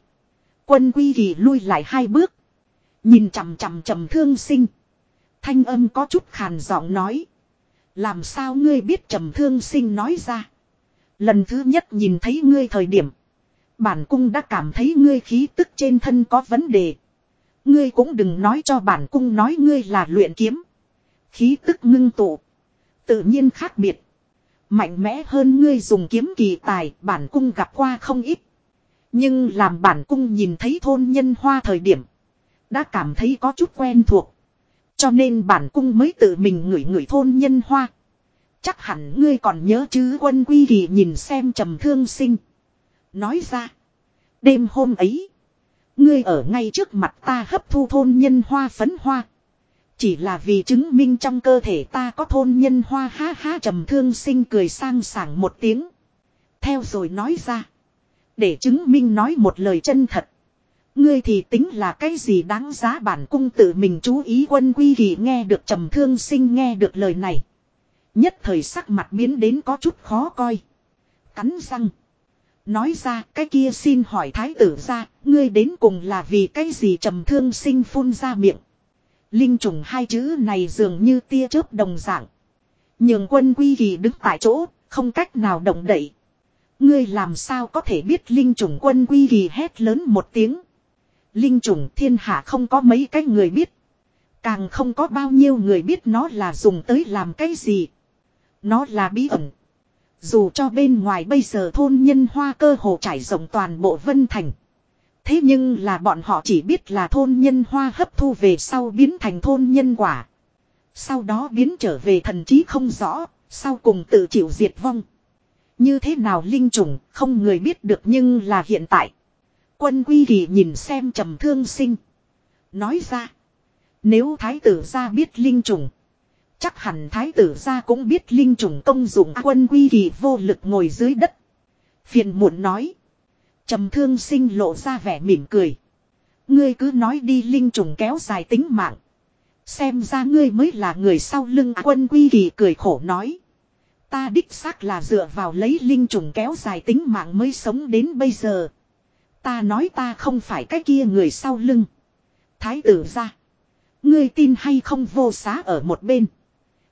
Quân quy kỳ lui lại hai bước. Nhìn chằm chằm trầm thương sinh. Thanh âm có chút khàn giọng nói. Làm sao ngươi biết trầm thương sinh nói ra. Lần thứ nhất nhìn thấy ngươi thời điểm. Bản cung đã cảm thấy ngươi khí tức trên thân có vấn đề. Ngươi cũng đừng nói cho bản cung nói ngươi là luyện kiếm. Khí tức ngưng tụ. Tự nhiên khác biệt. Mạnh mẽ hơn ngươi dùng kiếm kỳ tài, bản cung gặp qua không ít. Nhưng làm bản cung nhìn thấy thôn nhân hoa thời điểm. Đã cảm thấy có chút quen thuộc. Cho nên bản cung mới tự mình ngửi ngửi thôn nhân hoa. Chắc hẳn ngươi còn nhớ chứ quân quy kỳ nhìn xem trầm thương sinh. Nói ra. Đêm hôm ấy. Ngươi ở ngay trước mặt ta hấp thu thôn nhân hoa phấn hoa. Chỉ là vì chứng minh trong cơ thể ta có thôn nhân hoa, ha ha, trầm thương sinh cười sang sảng một tiếng. Theo rồi nói ra. Để chứng minh nói một lời chân thật. Ngươi thì tính là cái gì đáng giá bản cung tự mình chú ý quân quy kỳ nghe được trầm thương sinh nghe được lời này. Nhất thời sắc mặt biến đến có chút khó coi. Cắn răng. Nói ra cái kia xin hỏi thái tử ra, ngươi đến cùng là vì cái gì trầm thương sinh phun ra miệng. Linh trùng hai chữ này dường như tia chớp đồng dạng. Nhường quân quy kỳ đứng tại chỗ, không cách nào động đậy. Ngươi làm sao có thể biết linh trùng quân quy kỳ hét lớn một tiếng. Linh trùng thiên hạ không có mấy cái người biết. Càng không có bao nhiêu người biết nó là dùng tới làm cái gì. Nó là bí ẩn. Dù cho bên ngoài bây giờ thôn nhân hoa cơ hồ trải rộng toàn bộ Vân Thành. Thế nhưng là bọn họ chỉ biết là thôn nhân hoa hấp thu về sau biến thành thôn nhân quả. Sau đó biến trở về thần trí không rõ, sau cùng tự chịu diệt vong. Như thế nào linh trùng không người biết được nhưng là hiện tại. Quân quy kỳ nhìn xem trầm thương sinh. Nói ra. Nếu thái tử ra biết linh trùng. Chắc hẳn thái tử ra cũng biết linh trùng công dụng quân quy kỳ vô lực ngồi dưới đất. Phiền muộn nói. trầm thương sinh lộ ra vẻ mỉm cười. Ngươi cứ nói đi, linh trùng kéo dài tính mạng. Xem ra ngươi mới là người sau lưng quân quy kỳ cười khổ nói. Ta đích xác là dựa vào lấy linh trùng kéo dài tính mạng mới sống đến bây giờ. Ta nói ta không phải cái kia người sau lưng. Thái tử ra. Ngươi tin hay không vô xá ở một bên.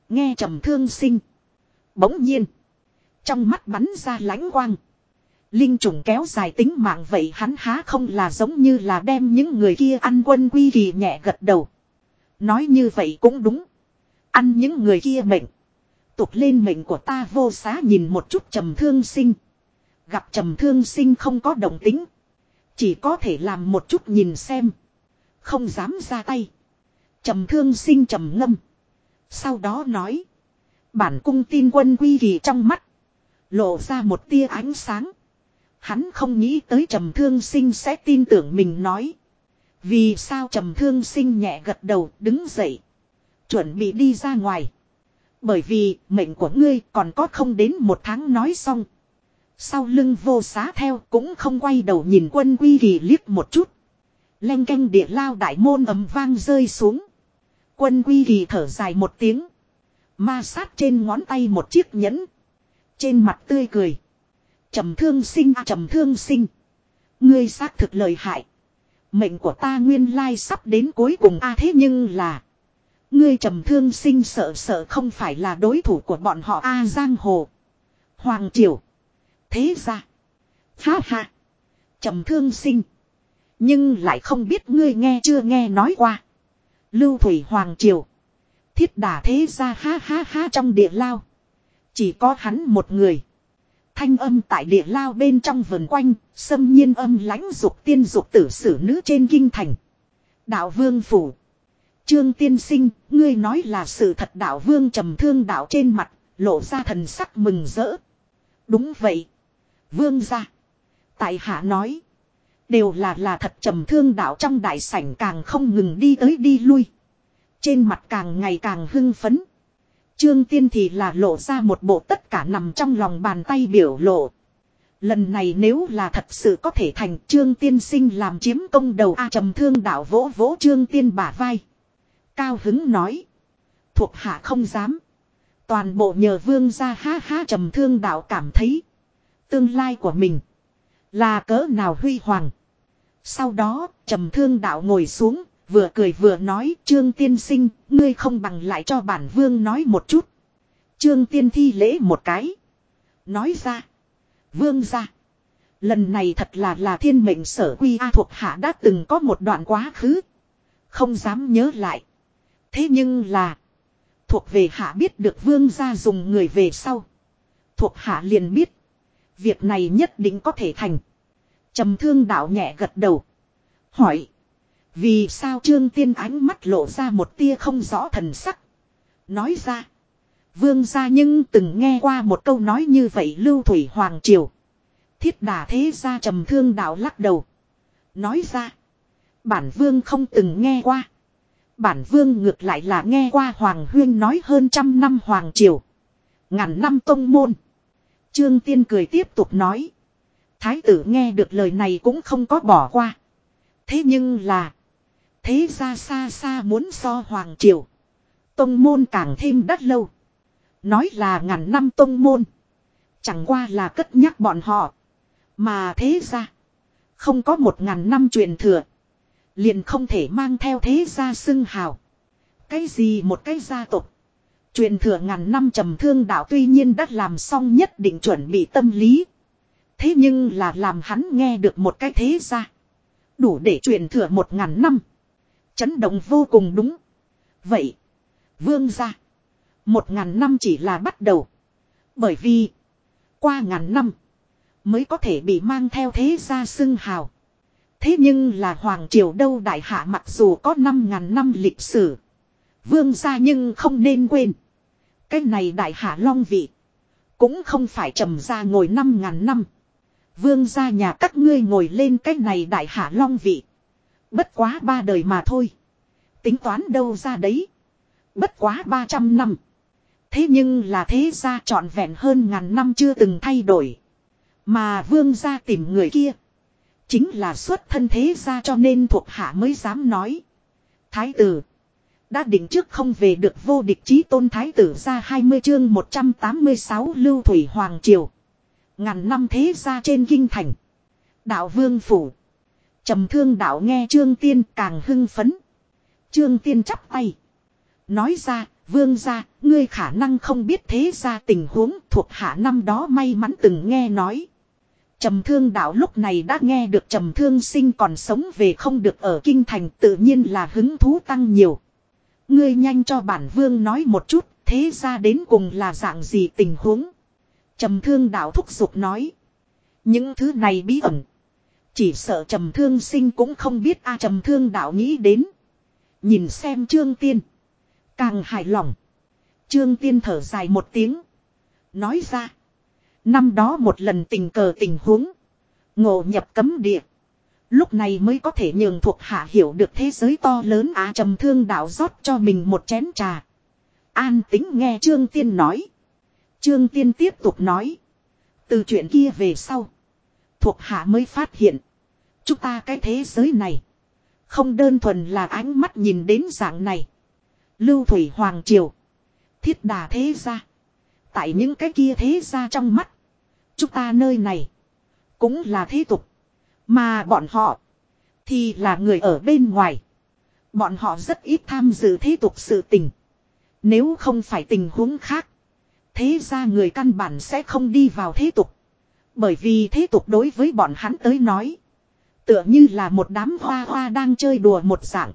Nghe trầm thương sinh. Bỗng nhiên. Trong mắt bắn ra lãnh quang. Linh trùng kéo dài tính mạng vậy hắn há không là giống như là đem những người kia ăn quân quy kỳ nhẹ gật đầu. Nói như vậy cũng đúng. Ăn những người kia mệnh. Tục lên mệnh của ta vô xá nhìn một chút trầm thương sinh. Gặp trầm thương sinh không có đồng tính. Chỉ có thể làm một chút nhìn xem. Không dám ra tay. Trầm thương sinh trầm ngâm. Sau đó nói. Bản cung tin quân quy kỳ trong mắt. Lộ ra một tia ánh sáng. Hắn không nghĩ tới trầm thương sinh sẽ tin tưởng mình nói. Vì sao trầm thương sinh nhẹ gật đầu, đứng dậy. Chuẩn bị đi ra ngoài. Bởi vì mệnh của ngươi còn có không đến một tháng nói xong. Sau lưng vô xá theo cũng không quay đầu nhìn quân quy kỳ liếc một chút. Lanh canh địa lao đại môn ấm vang rơi xuống. Quân quy kỳ thở dài một tiếng. Ma sát trên ngón tay một chiếc nhẫn. Trên mặt tươi cười. trầm thương sinh à trầm thương sinh. Ngươi xác thực lời hại. Mệnh của ta nguyên lai sắp đến cuối cùng a thế nhưng là. Ngươi trầm thương sinh sợ sợ không phải là đối thủ của bọn họ a giang hồ. Hoàng triều. Thế ra. Ha ha. trầm thương sinh. Nhưng lại không biết ngươi nghe chưa nghe nói qua. Lưu Thủy Hoàng Triều. Thiết đà thế ra ha ha ha trong địa lao. Chỉ có hắn một người. Thanh âm tại địa lao bên trong vườn quanh, xâm nhiên âm lãnh dục tiên dục tử sử nữ trên kinh thành. Đạo vương phủ. Trương tiên sinh, ngươi nói là sự thật đạo vương trầm thương đạo trên mặt, lộ ra thần sắc mừng rỡ. Đúng vậy. Vương ra. Tại hạ nói. Đều là là thật trầm thương đạo trong đại sảnh càng không ngừng đi tới đi lui. Trên mặt càng ngày càng hưng phấn. Trương Tiên thì là lộ ra một bộ tất cả nằm trong lòng bàn tay biểu lộ. Lần này nếu là thật sự có thể thành, Trương Tiên sinh làm chiếm công đầu A trầm thương đạo vỗ vỗ Trương Tiên bả vai. Cao hứng nói. Thuộc hạ không dám. Toàn bộ nhờ vương ra ha ha trầm thương đạo cảm thấy. Tương lai của mình. Là cỡ nào huy hoàng. Sau đó, trầm thương đạo ngồi xuống, vừa cười vừa nói, Trương tiên sinh, ngươi không bằng lại cho bản vương nói một chút. Trương tiên thi lễ một cái. Nói ra. Vương ra. Lần này thật là là thiên mệnh sở quy A thuộc hạ đã từng có một đoạn quá khứ. Không dám nhớ lại. Thế nhưng là. Thuộc về hạ biết được vương gia dùng người về sau. Thuộc hạ liền biết. Việc này nhất định có thể thành. trầm thương đạo nhẹ gật đầu. Hỏi. Vì sao trương tiên ánh mắt lộ ra một tia không rõ thần sắc. Nói ra. Vương gia nhưng từng nghe qua một câu nói như vậy lưu thủy hoàng triều. Thiết đà thế gia trầm thương đạo lắc đầu. Nói ra. Bản vương không từng nghe qua. Bản vương ngược lại là nghe qua Hoàng Huyên nói hơn trăm năm Hoàng Triều. Ngàn năm tông môn. Trương Tiên cười tiếp tục nói. Thái tử nghe được lời này cũng không có bỏ qua. Thế nhưng là. Thế ra xa xa muốn so Hoàng Triều. Tông môn càng thêm đắt lâu. Nói là ngàn năm tông môn. Chẳng qua là cất nhắc bọn họ. Mà thế ra. Không có một ngàn năm truyền thừa. Liền không thể mang theo thế gia xưng hào. Cái gì một cái gia tộc. Truyền thừa ngàn năm trầm thương đạo tuy nhiên đã làm xong nhất định chuẩn bị tâm lý. Thế nhưng là làm hắn nghe được một cái thế gia. Đủ để truyền thừa một ngàn năm. Chấn động vô cùng đúng. Vậy. Vương gia. Một ngàn năm chỉ là bắt đầu. Bởi vì. Qua ngàn năm. Mới có thể bị mang theo thế gia xưng hào. Thế nhưng là Hoàng Triều đâu đại hạ mặc dù có 5.000 năm lịch sử. Vương gia nhưng không nên quên. Cái này đại hạ long vị. Cũng không phải trầm ra ngồi 5.000 năm. Vương gia nhà các ngươi ngồi lên cái này đại hạ long vị. Bất quá ba đời mà thôi. Tính toán đâu ra đấy. Bất quá 300 năm. Thế nhưng là thế gia trọn vẹn hơn ngàn năm chưa từng thay đổi. Mà vương gia tìm người kia. Chính là xuất thân thế gia cho nên thuộc hạ mới dám nói. Thái tử. Đã định trước không về được vô địch chí tôn thái tử ra 20 chương 186 lưu thủy hoàng triều. Ngàn năm thế gia trên kinh thành. Đạo vương phủ. trầm thương đạo nghe trương tiên càng hưng phấn. Trương tiên chắp tay. Nói ra, vương gia, ngươi khả năng không biết thế gia tình huống thuộc hạ năm đó may mắn từng nghe nói. Trầm thương đạo lúc này đã nghe được trầm thương sinh còn sống về không được ở kinh thành tự nhiên là hứng thú tăng nhiều. Ngươi nhanh cho bản vương nói một chút, thế ra đến cùng là dạng gì tình huống. Trầm thương đạo thúc giục nói. Những thứ này bí ẩn. Chỉ sợ trầm thương sinh cũng không biết a à, trầm thương đạo nghĩ đến. Nhìn xem trương tiên. Càng hài lòng. Trương tiên thở dài một tiếng. Nói ra. Năm đó một lần tình cờ tình huống. Ngộ nhập cấm địa. Lúc này mới có thể nhường thuộc hạ hiểu được thế giới to lớn á trầm thương đạo rót cho mình một chén trà. An tính nghe Trương Tiên nói. Trương Tiên tiếp tục nói. Từ chuyện kia về sau. Thuộc hạ mới phát hiện. Chúng ta cái thế giới này. Không đơn thuần là ánh mắt nhìn đến dạng này. Lưu Thủy Hoàng Triều. Thiết đà thế gia. Tại những cái kia thế gia trong mắt. Chúng ta nơi này. Cũng là thế tục. Mà bọn họ. Thì là người ở bên ngoài. Bọn họ rất ít tham dự thế tục sự tình. Nếu không phải tình huống khác. Thế ra người căn bản sẽ không đi vào thế tục. Bởi vì thế tục đối với bọn hắn tới nói. Tựa như là một đám hoa hoa đang chơi đùa một dạng.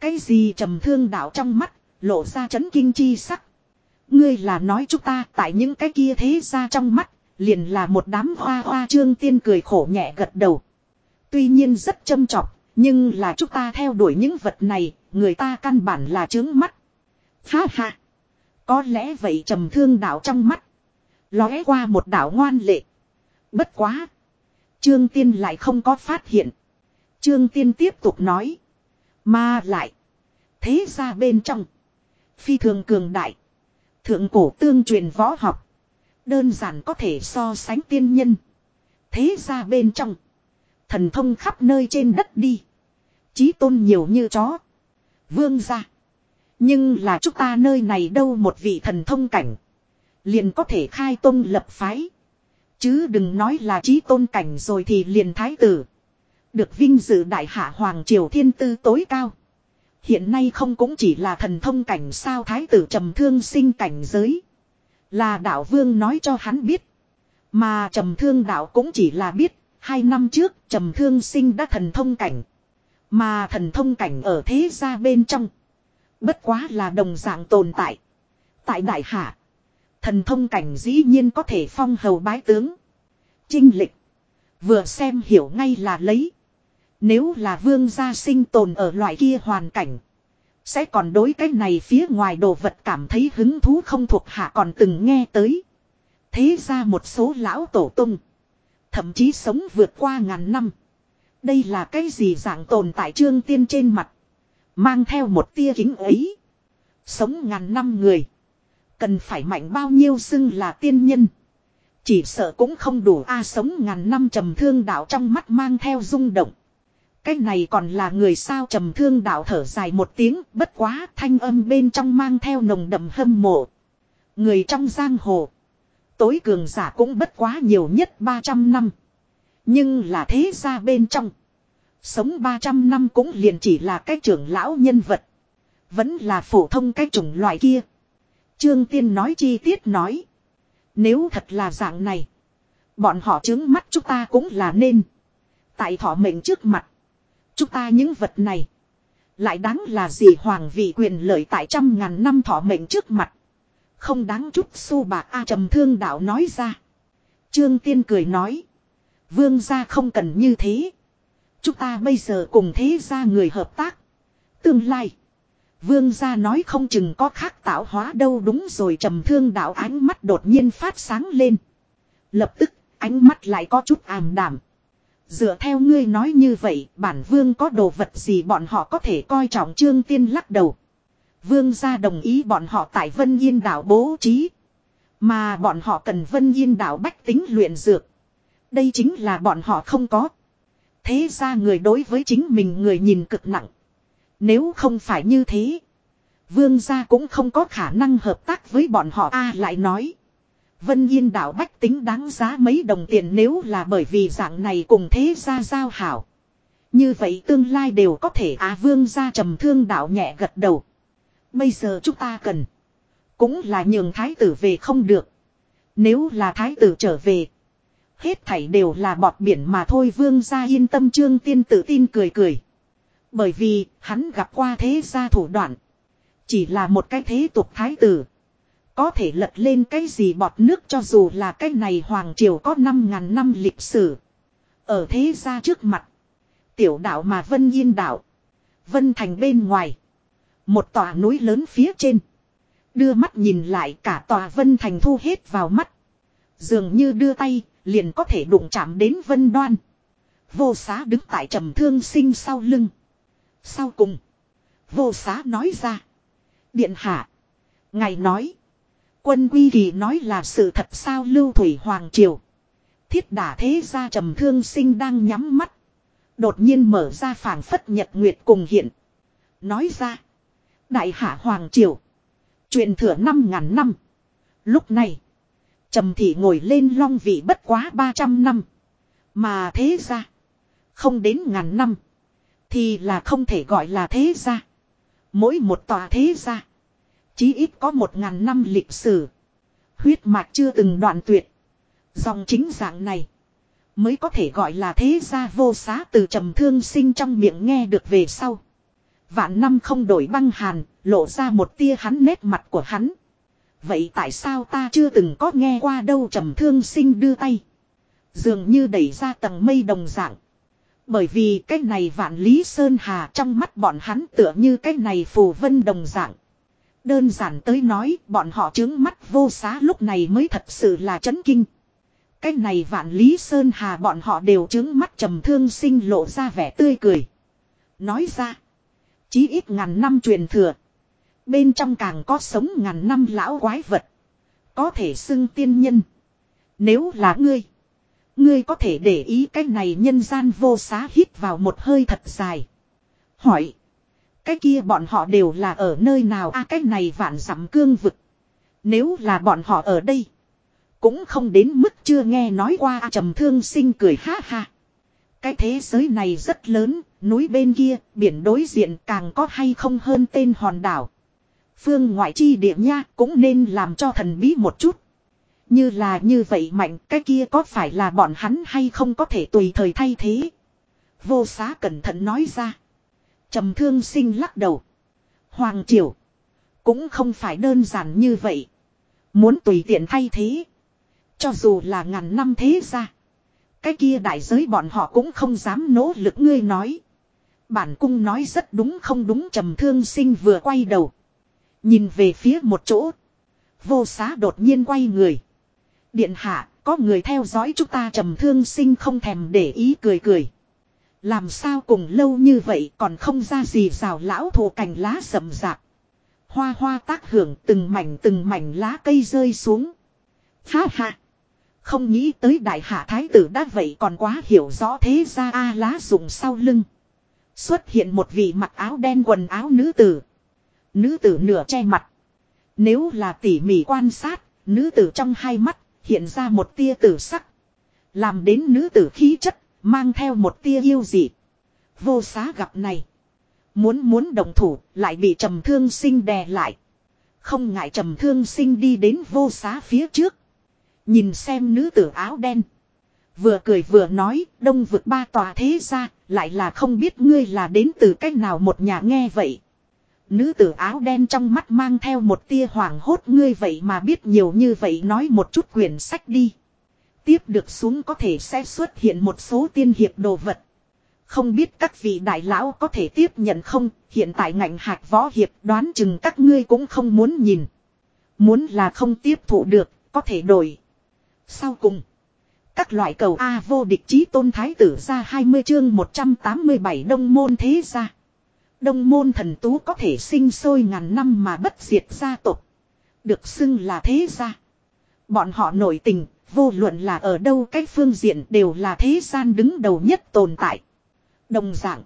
Cái gì trầm thương đạo trong mắt, lộ ra chấn kinh chi sắc. Ngươi là nói chúng ta tại những cái kia thế ra trong mắt, Liền là một đám hoa hoa trương tiên cười khổ nhẹ gật đầu. Tuy nhiên rất châm trọng nhưng là chúng ta theo đuổi những vật này, người ta căn bản là trướng mắt. Ha ha! Có lẽ vậy trầm thương đạo trong mắt. Lóe qua một đảo ngoan lệ. Bất quá! Trương Tiên lại không có phát hiện. Trương Tiên tiếp tục nói. Mà lại. Thế ra bên trong. Phi thường cường đại. Thượng cổ tương truyền võ học. Đơn giản có thể so sánh tiên nhân. Thế ra bên trong. Thần thông khắp nơi trên đất đi. Chí tôn nhiều như chó. Vương ra. Nhưng là chúng ta nơi này đâu một vị thần thông cảnh. Liền có thể khai tôn lập phái. Chứ đừng nói là chí tôn cảnh rồi thì liền thái tử. Được vinh dự đại hạ hoàng triều thiên tư tối cao. Hiện nay không cũng chỉ là thần thông cảnh sao thái tử trầm thương sinh cảnh giới. Là đạo vương nói cho hắn biết. Mà trầm thương đạo cũng chỉ là biết, hai năm trước, trầm thương sinh đã thần thông cảnh. Mà thần thông cảnh ở thế gia bên trong. Bất quá là đồng dạng tồn tại. Tại đại hạ. Thần thông cảnh dĩ nhiên có thể phong hầu bái tướng. Trinh lịch. Vừa xem hiểu ngay là lấy. Nếu là vương gia sinh tồn ở loại kia hoàn cảnh. Sẽ còn đối cái này phía ngoài đồ vật cảm thấy hứng thú không thuộc hạ còn từng nghe tới. Thế ra một số lão tổ tung. Thậm chí sống vượt qua ngàn năm. Đây là cái gì dạng tồn tại trương tiên trên mặt. Mang theo một tia kính ấy. Sống ngàn năm người. Cần phải mạnh bao nhiêu xưng là tiên nhân. Chỉ sợ cũng không đủ a sống ngàn năm trầm thương đạo trong mắt mang theo rung động. Cái này còn là người sao trầm thương đạo thở dài một tiếng, bất quá thanh âm bên trong mang theo nồng đậm hâm mộ. Người trong giang hồ. Tối cường giả cũng bất quá nhiều nhất 300 năm. Nhưng là thế ra bên trong. Sống 300 năm cũng liền chỉ là cái trưởng lão nhân vật. Vẫn là phổ thông cái chủng loại kia. Trương Tiên nói chi tiết nói. Nếu thật là dạng này. Bọn họ chứng mắt chúng ta cũng là nên. Tại thọ mệnh trước mặt. Chúng ta những vật này. Lại đáng là gì hoàng vị quyền lợi tại trăm ngàn năm thọ mệnh trước mặt. Không đáng chút xu bạc A trầm thương đạo nói ra. Trương Tiên cười nói. Vương gia không cần như thế. Chúng ta bây giờ cùng thế gia người hợp tác. Tương lai. Vương gia nói không chừng có khác tạo hóa đâu đúng rồi trầm thương đạo ánh mắt đột nhiên phát sáng lên. Lập tức, ánh mắt lại có chút ảm đảm. Dựa theo ngươi nói như vậy, bản vương có đồ vật gì bọn họ có thể coi trọng trương tiên lắc đầu. Vương gia đồng ý bọn họ tại Vân Yên đảo bố trí. Mà bọn họ cần Vân Yên đảo bách tính luyện dược. Đây chính là bọn họ không có. Thế ra người đối với chính mình người nhìn cực nặng. Nếu không phải như thế. Vương gia cũng không có khả năng hợp tác với bọn họ a lại nói. Vân Yên đảo bách tính đáng giá mấy đồng tiền nếu là bởi vì dạng này cùng thế gia giao hảo. Như vậy tương lai đều có thể à vương gia trầm thương đạo nhẹ gật đầu. Bây giờ chúng ta cần. Cũng là nhường thái tử về không được. Nếu là thái tử trở về. Hết thảy đều là bọt biển mà thôi vương gia yên tâm, trương tiên tự tin cười cười. Bởi vì hắn gặp qua thế gia thủ đoạn. Chỉ là một cái thế tục thái tử. Có thể lật lên cái gì bọt nước cho dù là cái này hoàng triều có 5.000 năm lịch sử. Ở thế gia trước mặt. Tiểu đạo mà Vân Yên đạo. Vân Thành bên ngoài. Một tòa núi lớn phía trên. Đưa mắt nhìn lại cả tòa Vân Thành thu hết vào mắt. Dường như đưa tay, liền có thể đụng chạm đến Vân Đoan. Vô xá đứng tại trầm thương sinh sau lưng. Sau cùng. Vô xá nói ra. Điện hạ. Ngài nói. Quân quy kỳ nói là sự thật sao lưu thủy hoàng triều. Thiết đả thế ra trầm thương sinh đang nhắm mắt. Đột nhiên mở ra phảng phất nhật nguyệt cùng hiện. Nói ra. Đại hạ Hoàng Triều. Chuyện thừa năm ngàn năm. Lúc này. Trầm thị ngồi lên long vị bất quá 300 năm. Mà thế ra. Không đến ngàn năm. Thì là không thể gọi là thế ra. Mỗi một tòa thế ra. Chí ít có một ngàn năm lịch sử. Huyết mạch chưa từng đoạn tuyệt. Dòng chính dạng này. Mới có thể gọi là thế gia vô xá từ trầm thương sinh trong miệng nghe được về sau. Vạn năm không đổi băng hàn, lộ ra một tia hắn nét mặt của hắn. Vậy tại sao ta chưa từng có nghe qua đâu trầm thương sinh đưa tay. Dường như đẩy ra tầng mây đồng dạng. Bởi vì cái này vạn lý sơn hà trong mắt bọn hắn tựa như cái này phù vân đồng dạng. Đơn giản tới nói bọn họ chứng mắt vô xá lúc này mới thật sự là chấn kinh. Cái này vạn lý sơn hà bọn họ đều chứng mắt trầm thương sinh lộ ra vẻ tươi cười. Nói ra. Chí ít ngàn năm truyền thừa. Bên trong càng có sống ngàn năm lão quái vật. Có thể xưng tiên nhân. Nếu là ngươi. Ngươi có thể để ý cái này nhân gian vô xá hít vào một hơi thật dài. Hỏi. Cái kia bọn họ đều là ở nơi nào a à, cái này vạn dặm cương vực. Nếu là bọn họ ở đây. Cũng không đến mức chưa nghe nói qua trầm thương sinh cười ha ha. Cái thế giới này rất lớn, núi bên kia, biển đối diện càng có hay không hơn tên hòn đảo. Phương ngoại chi địa nha cũng nên làm cho thần bí một chút. Như là như vậy mạnh cái kia có phải là bọn hắn hay không có thể tùy thời thay thế. Vô xá cẩn thận nói ra. trầm thương sinh lắc đầu. Hoàng triều. Cũng không phải đơn giản như vậy. Muốn tùy tiện thay thế. Cho dù là ngàn năm thế ra. Cái kia đại giới bọn họ cũng không dám nỗ lực ngươi nói. Bản cung nói rất đúng không đúng trầm thương sinh vừa quay đầu. Nhìn về phía một chỗ. Vô xá đột nhiên quay người. Điện hạ, có người theo dõi chúng ta trầm thương sinh không thèm để ý cười cười. Làm sao cùng lâu như vậy còn không ra gì rào lão thổ cành lá rậm rạp. Hoa hoa tác hưởng từng mảnh từng mảnh lá cây rơi xuống. Ha ha. Không nghĩ tới đại hạ thái tử đã vậy còn quá hiểu rõ thế ra a lá dùng sau lưng. Xuất hiện một vị mặc áo đen quần áo nữ tử. Nữ tử nửa che mặt. Nếu là tỉ mỉ quan sát, nữ tử trong hai mắt hiện ra một tia tử sắc. Làm đến nữ tử khí chất, mang theo một tia yêu dị. Vô xá gặp này. Muốn muốn đồng thủ, lại bị trầm thương sinh đè lại. Không ngại trầm thương sinh đi đến vô xá phía trước. Nhìn xem nữ tử áo đen. Vừa cười vừa nói, đông vực ba tòa thế ra, lại là không biết ngươi là đến từ cách nào một nhà nghe vậy. Nữ tử áo đen trong mắt mang theo một tia hoàng hốt ngươi vậy mà biết nhiều như vậy nói một chút quyển sách đi. Tiếp được xuống có thể sẽ xuất hiện một số tiên hiệp đồ vật. Không biết các vị đại lão có thể tiếp nhận không, hiện tại ngạnh hạc võ hiệp đoán chừng các ngươi cũng không muốn nhìn. Muốn là không tiếp thụ được, có thể đổi. Sau cùng, các loại cầu A vô địch chí tôn thái tử ra 20 chương 187 đông môn thế ra. Đông môn thần tú có thể sinh sôi ngàn năm mà bất diệt gia tộc. Được xưng là thế gia. Bọn họ nổi tình, vô luận là ở đâu cách phương diện đều là thế gian đứng đầu nhất tồn tại. Đồng dạng.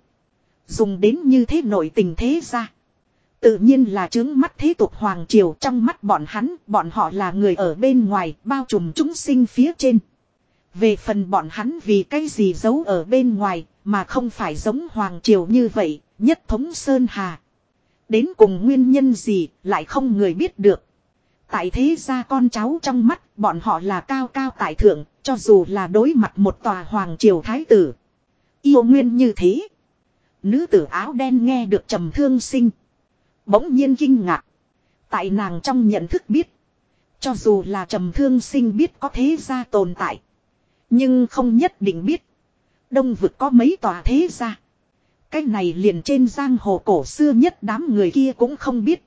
Dùng đến như thế nổi tình thế gia. Tự nhiên là chứng mắt thế tục hoàng triều trong mắt bọn hắn, bọn họ là người ở bên ngoài, bao trùm chúng sinh phía trên. Về phần bọn hắn vì cái gì giấu ở bên ngoài, mà không phải giống hoàng triều như vậy, nhất thống Sơn Hà. Đến cùng nguyên nhân gì, lại không người biết được. Tại thế ra con cháu trong mắt, bọn họ là cao cao tại thượng, cho dù là đối mặt một tòa hoàng triều thái tử. Yêu nguyên như thế. Nữ tử áo đen nghe được trầm thương sinh. Bỗng nhiên kinh ngạc. Tại nàng trong nhận thức biết. Cho dù là trầm thương sinh biết có thế gia tồn tại. Nhưng không nhất định biết. Đông vực có mấy tòa thế gia. Cái này liền trên giang hồ cổ xưa nhất đám người kia cũng không biết.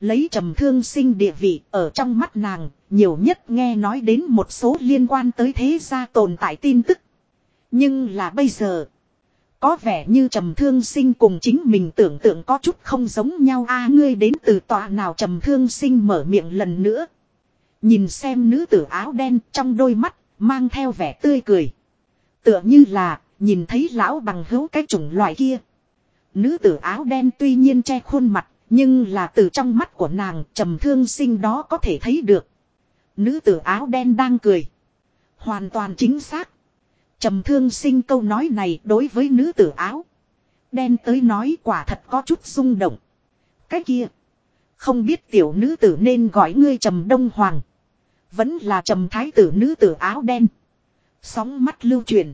Lấy trầm thương sinh địa vị ở trong mắt nàng, nhiều nhất nghe nói đến một số liên quan tới thế gia tồn tại tin tức. Nhưng là bây giờ, có vẻ như trầm thương sinh cùng chính mình tưởng tượng có chút không giống nhau a ngươi đến từ tòa nào trầm thương sinh mở miệng lần nữa. Nhìn xem nữ tử áo đen trong đôi mắt, mang theo vẻ tươi cười. Tựa như là, nhìn thấy lão bằng hữu cái chủng loại kia. Nữ tử áo đen tuy nhiên che khuôn mặt, nhưng là từ trong mắt của nàng trầm thương sinh đó có thể thấy được. Nữ tử áo đen đang cười. Hoàn toàn chính xác. Trầm thương sinh câu nói này đối với nữ tử áo. Đen tới nói quả thật có chút rung động. Cái kia. Không biết tiểu nữ tử nên gọi ngươi trầm đông hoàng. Vẫn là trầm thái tử nữ tử áo đen. Sóng mắt lưu truyền.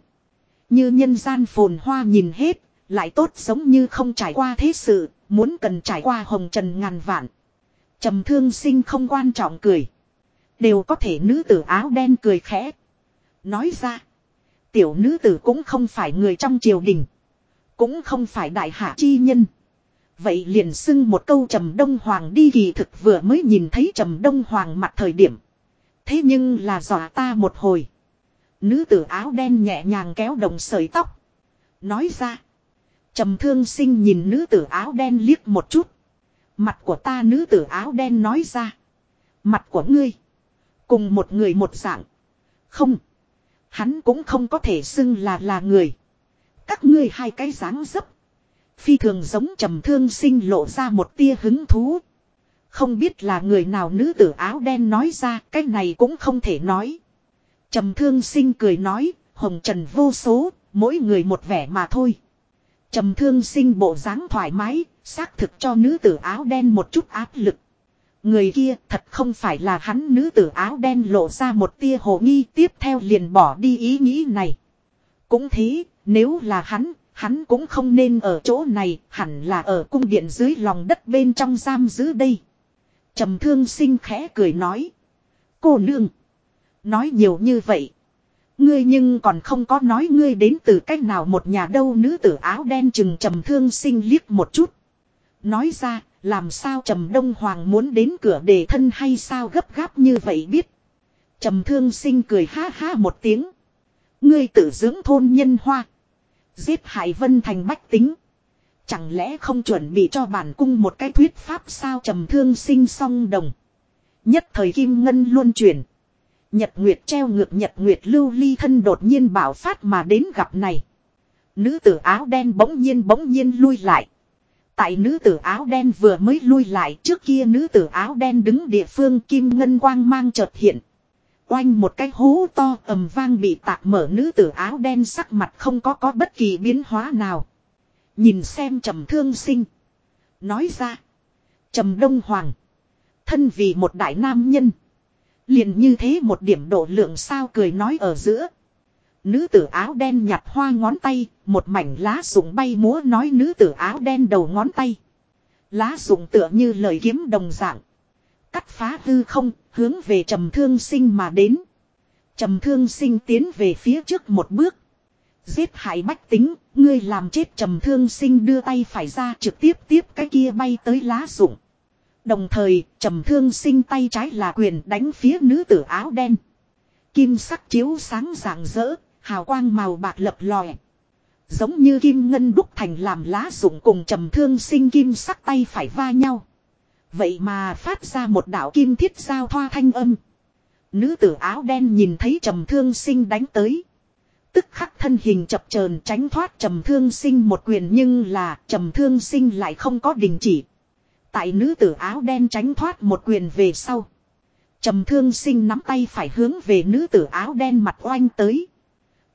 Như nhân gian phồn hoa nhìn hết. Lại tốt giống như không trải qua thế sự. Muốn cần trải qua hồng trần ngàn vạn. Trầm thương sinh không quan trọng cười. Đều có thể nữ tử áo đen cười khẽ. Nói ra. Tiểu nữ tử cũng không phải người trong triều đình. Cũng không phải đại hạ chi nhân. Vậy liền xưng một câu trầm đông hoàng đi kỳ thực vừa mới nhìn thấy trầm đông hoàng mặt thời điểm. Thế nhưng là dọa ta một hồi. Nữ tử áo đen nhẹ nhàng kéo đồng sợi tóc. Nói ra. Trầm thương sinh nhìn nữ tử áo đen liếc một chút. Mặt của ta nữ tử áo đen nói ra. Mặt của ngươi. Cùng một người một dạng. Không. Hắn cũng không có thể xưng là là người. Các ngươi hai cái dáng dấp. Phi thường giống trầm thương sinh lộ ra một tia hứng thú. Không biết là người nào nữ tử áo đen nói ra cái này cũng không thể nói. Trầm thương sinh cười nói, hồng trần vô số, mỗi người một vẻ mà thôi. Trầm thương sinh bộ dáng thoải mái, xác thực cho nữ tử áo đen một chút áp lực. Người kia thật không phải là hắn nữ tử áo đen lộ ra một tia hồ nghi tiếp theo liền bỏ đi ý nghĩ này. Cũng thế, nếu là hắn, Hắn cũng không nên ở chỗ này, hẳn là ở cung điện dưới lòng đất bên trong giam giữ đây. trầm thương sinh khẽ cười nói. Cô nương. Nói nhiều như vậy. Ngươi nhưng còn không có nói ngươi đến từ cách nào một nhà đâu nữ tử áo đen chừng trầm thương sinh liếc một chút. Nói ra, làm sao trầm đông hoàng muốn đến cửa để thân hay sao gấp gáp như vậy biết. Trầm thương sinh cười ha ha một tiếng. Ngươi tự dưỡng thôn nhân hoa. Giết hại vân thành bách tính. Chẳng lẽ không chuẩn bị cho bản cung một cái thuyết pháp sao trầm thương sinh song đồng. Nhất thời kim ngân luôn chuyển. Nhật Nguyệt treo ngược Nhật Nguyệt lưu ly thân đột nhiên bảo phát mà đến gặp này. Nữ tử áo đen bỗng nhiên bỗng nhiên lui lại. Tại nữ tử áo đen vừa mới lui lại trước kia nữ tử áo đen đứng địa phương kim ngân quang mang chợt hiện. Oanh một cái hố to ầm vang bị tạc mở nữ tử áo đen sắc mặt không có có bất kỳ biến hóa nào. Nhìn xem trầm thương sinh. Nói ra. Trầm đông hoàng. Thân vì một đại nam nhân. Liền như thế một điểm độ lượng sao cười nói ở giữa. Nữ tử áo đen nhặt hoa ngón tay, một mảnh lá rụng bay múa nói nữ tử áo đen đầu ngón tay. Lá rụng tựa như lời kiếm đồng dạng. Cắt phá hư không, hướng về trầm thương sinh mà đến. Trầm thương sinh tiến về phía trước một bước. Giết hại bách tính, ngươi làm chết trầm thương sinh đưa tay phải ra trực tiếp tiếp cái kia bay tới lá rụng. Đồng thời, trầm thương sinh tay trái là quyền đánh phía nữ tử áo đen. Kim sắc chiếu sáng rạng rỡ, hào quang màu bạc lập lòe. Giống như kim ngân đúc thành làm lá rụng cùng trầm thương sinh kim sắc tay phải va nhau. Vậy mà phát ra một đạo kim thiết giao thoa thanh âm. Nữ tử áo đen nhìn thấy trầm thương sinh đánh tới. Tức khắc thân hình chập chờn tránh thoát trầm thương sinh một quyền nhưng là trầm thương sinh lại không có đình chỉ. Tại nữ tử áo đen tránh thoát một quyền về sau. Trầm thương sinh nắm tay phải hướng về nữ tử áo đen mặt oanh tới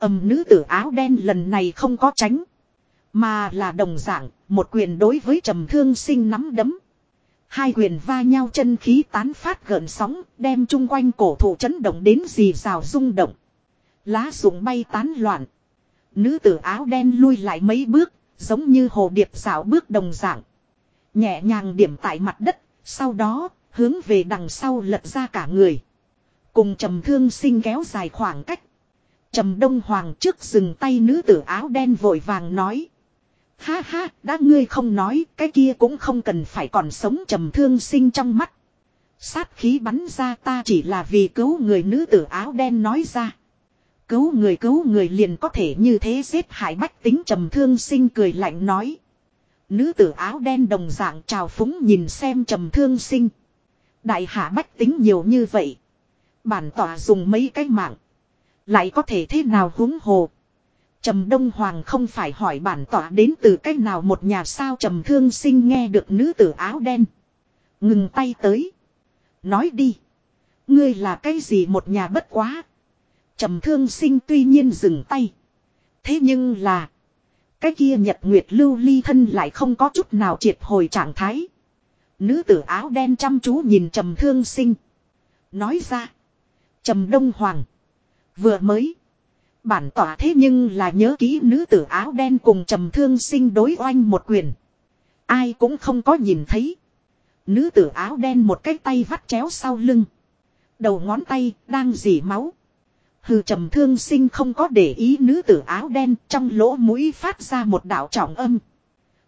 ầm nữ tử áo đen lần này không có tránh. Mà là đồng dạng, một quyền đối với trầm thương sinh nắm đấm. Hai quyền va nhau chân khí tán phát gợn sóng, đem chung quanh cổ thụ chấn động đến gì rào rung động. Lá rụng bay tán loạn. Nữ tử áo đen lui lại mấy bước, giống như hồ điệp xảo bước đồng dạng. Nhẹ nhàng điểm tại mặt đất, sau đó, hướng về đằng sau lật ra cả người. Cùng trầm thương sinh kéo dài khoảng cách. Trầm đông hoàng trước dừng tay nữ tử áo đen vội vàng nói. Ha ha, đã ngươi không nói, cái kia cũng không cần phải còn sống trầm thương sinh trong mắt. Sát khí bắn ra ta chỉ là vì cứu người nữ tử áo đen nói ra. Cứu người cứu người liền có thể như thế giết hại bách tính trầm thương sinh cười lạnh nói. Nữ tử áo đen đồng dạng trào phúng nhìn xem trầm thương sinh. Đại hạ bách tính nhiều như vậy. Bản tỏa dùng mấy cái mạng. Lại có thể thế nào húng hồ. Trầm Đông Hoàng không phải hỏi bản tỏa đến từ cách nào một nhà sao trầm thương sinh nghe được nữ tử áo đen. Ngừng tay tới. Nói đi. Ngươi là cái gì một nhà bất quá. Trầm thương sinh tuy nhiên dừng tay. Thế nhưng là. Cái kia nhật nguyệt lưu ly thân lại không có chút nào triệt hồi trạng thái. Nữ tử áo đen chăm chú nhìn trầm thương sinh. Nói ra. Trầm đông hoàng. Vừa mới. Bản tỏa thế nhưng là nhớ kỹ nữ tử áo đen cùng trầm thương sinh đối oanh một quyền. Ai cũng không có nhìn thấy. Nữ tử áo đen một cái tay vắt chéo sau lưng. Đầu ngón tay đang dỉ máu. Hừ trầm thương sinh không có để ý nữ tử áo đen, trong lỗ mũi phát ra một đạo trọng âm.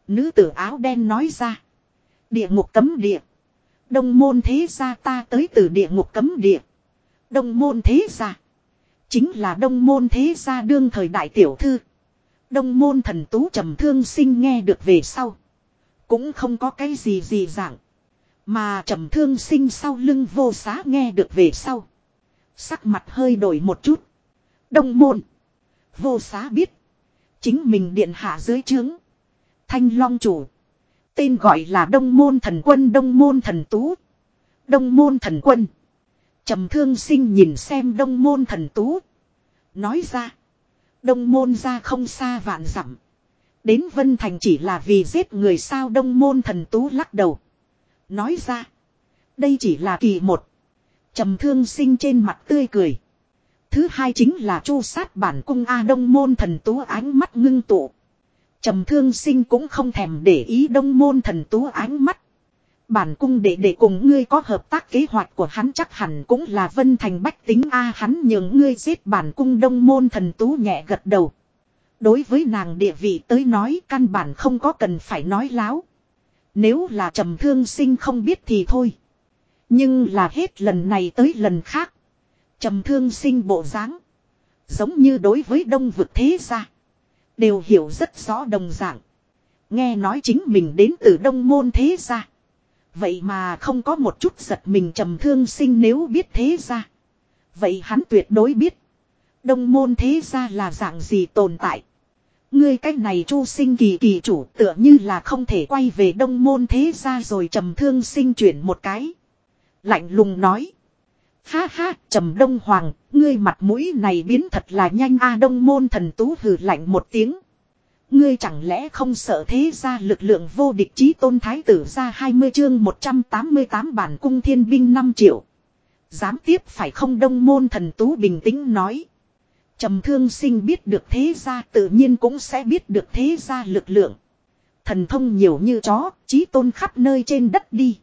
Nữ tử áo đen nói ra. Địa ngục cấm địa. Đông môn thế gia ta tới từ địa ngục cấm địa. Đông môn thế gia. Chính là đông môn thế gia đương thời đại tiểu thư. Đông môn thần tú trầm thương sinh nghe được về sau. Cũng không có cái gì gì dạng. Mà trầm thương sinh sau lưng vô xá nghe được về sau. Sắc mặt hơi đổi một chút. Đông môn. Vô xá biết. Chính mình điện hạ dưới trướng. Thanh long chủ. Tên gọi là đông môn thần quân, đông môn thần tú. Đông môn thần quân trầm thương sinh nhìn xem đông môn thần tú. Nói ra. Đông môn ra không xa vạn dặm Đến Vân Thành chỉ là vì giết người sao đông môn thần tú lắc đầu. Nói ra. Đây chỉ là kỳ một trầm thương sinh trên mặt tươi cười. Thứ hai chính là chu sát bản cung A Đông môn thần tú ánh mắt ngưng tụ. trầm thương sinh cũng không thèm để ý đông môn thần tú ánh mắt. Bản cung để để cùng ngươi có hợp tác kế hoạch của hắn chắc hẳn cũng là vân thành bách tính a hắn nhường ngươi giết bản cung đông môn thần tú nhẹ gật đầu. Đối với nàng địa vị tới nói, căn bản không có cần phải nói láo. Nếu là trầm thương sinh không biết thì thôi. Nhưng là hết lần này tới lần khác. Trầm thương sinh bộ dáng, Giống như đối với đông vực thế gia. Đều hiểu rất rõ đồng dạng. Nghe nói chính mình đến từ đông môn thế gia. Vậy mà không có một chút giật mình trầm thương sinh nếu biết thế ra Vậy hắn tuyệt đối biết. Đông môn thế gia là dạng gì tồn tại. Ngươi cách này chu sinh kỳ kỳ chủ tựa như là không thể quay về đông môn thế gia rồi trầm thương sinh chuyển một cái. Lạnh lùng nói. Ha ha, trầm đông hoàng, ngươi mặt mũi này biến thật là nhanh a đông môn thần tú hừ lạnh một tiếng. Ngươi chẳng lẽ không sợ thế ra lực lượng vô địch chí tôn thái tử ra 20 chương 188 bản cung thiên binh 5 triệu. Dám tiếp phải không đông môn thần tú bình tĩnh nói. trầm thương sinh biết được thế ra tự nhiên cũng sẽ biết được thế ra lực lượng. Thần thông nhiều như chó, chí tôn khắp nơi trên đất đi.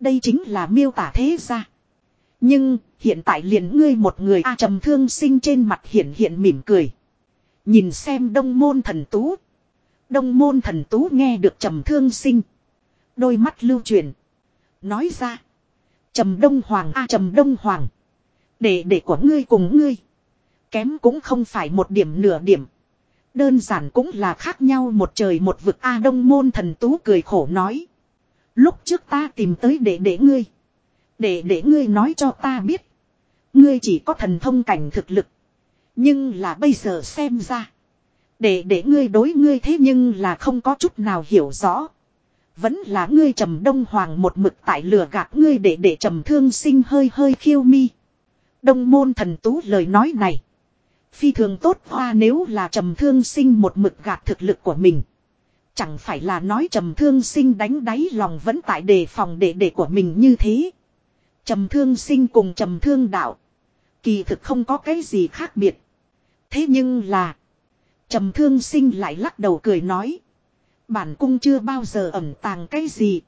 Đây chính là miêu tả thế ra. Nhưng, hiện tại liền ngươi một người a trầm thương sinh trên mặt hiện hiện mỉm cười. Nhìn xem đông môn thần tú. Đông môn thần tú nghe được trầm thương sinh. Đôi mắt lưu truyền. Nói ra. Trầm đông hoàng a, trầm đông hoàng. Để để của ngươi cùng ngươi. Kém cũng không phải một điểm nửa điểm. Đơn giản cũng là khác nhau một trời một vực A, đông môn thần tú cười khổ nói. Lúc trước ta tìm tới để để ngươi. Để để ngươi nói cho ta biết. Ngươi chỉ có thần thông cảnh thực lực. Nhưng là bây giờ xem ra. Để để ngươi đối ngươi thế nhưng là không có chút nào hiểu rõ. Vẫn là ngươi trầm đông hoàng một mực tại lừa gạt ngươi để để trầm thương sinh hơi hơi khiêu mi. Đông môn thần tú lời nói này. Phi thường tốt hoa nếu là trầm thương sinh một mực gạt thực lực của mình. Chẳng phải là nói trầm thương sinh đánh đáy lòng vẫn tại đề phòng để để của mình như thế. Trầm thương sinh cùng trầm thương đạo. Kỳ thực không có cái gì khác biệt. Thế nhưng là. Trầm thương sinh lại lắc đầu cười nói. Bản cung chưa bao giờ ẩn tàng cái gì.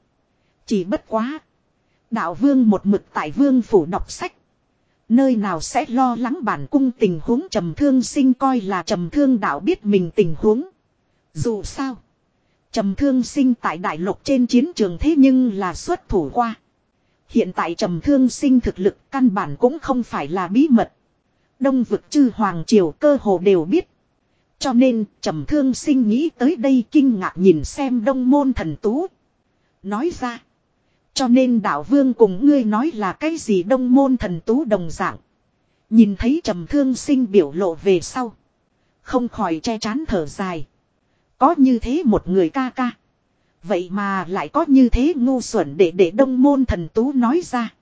Chỉ bất quá. Đạo vương một mực tại vương phủ đọc sách. Nơi nào sẽ lo lắng bản cung tình huống trầm thương sinh coi là trầm thương đạo biết mình tình huống. Dù sao. Trầm thương sinh tại đại lục trên chiến trường thế nhưng là xuất thủ qua. Hiện tại trầm thương sinh thực lực căn bản cũng không phải là bí mật. Đông vực chư hoàng triều cơ hồ đều biết. Cho nên, trầm thương sinh nghĩ tới đây kinh ngạc nhìn xem đông môn thần tú. Nói ra. Cho nên đạo vương cùng ngươi nói là cái gì đông môn thần tú đồng dạng. Nhìn thấy trầm thương sinh biểu lộ về sau. Không khỏi che chán thở dài. Có như thế một người ca ca. Vậy mà lại có như thế ngu xuẩn để để đông môn thần tú nói ra.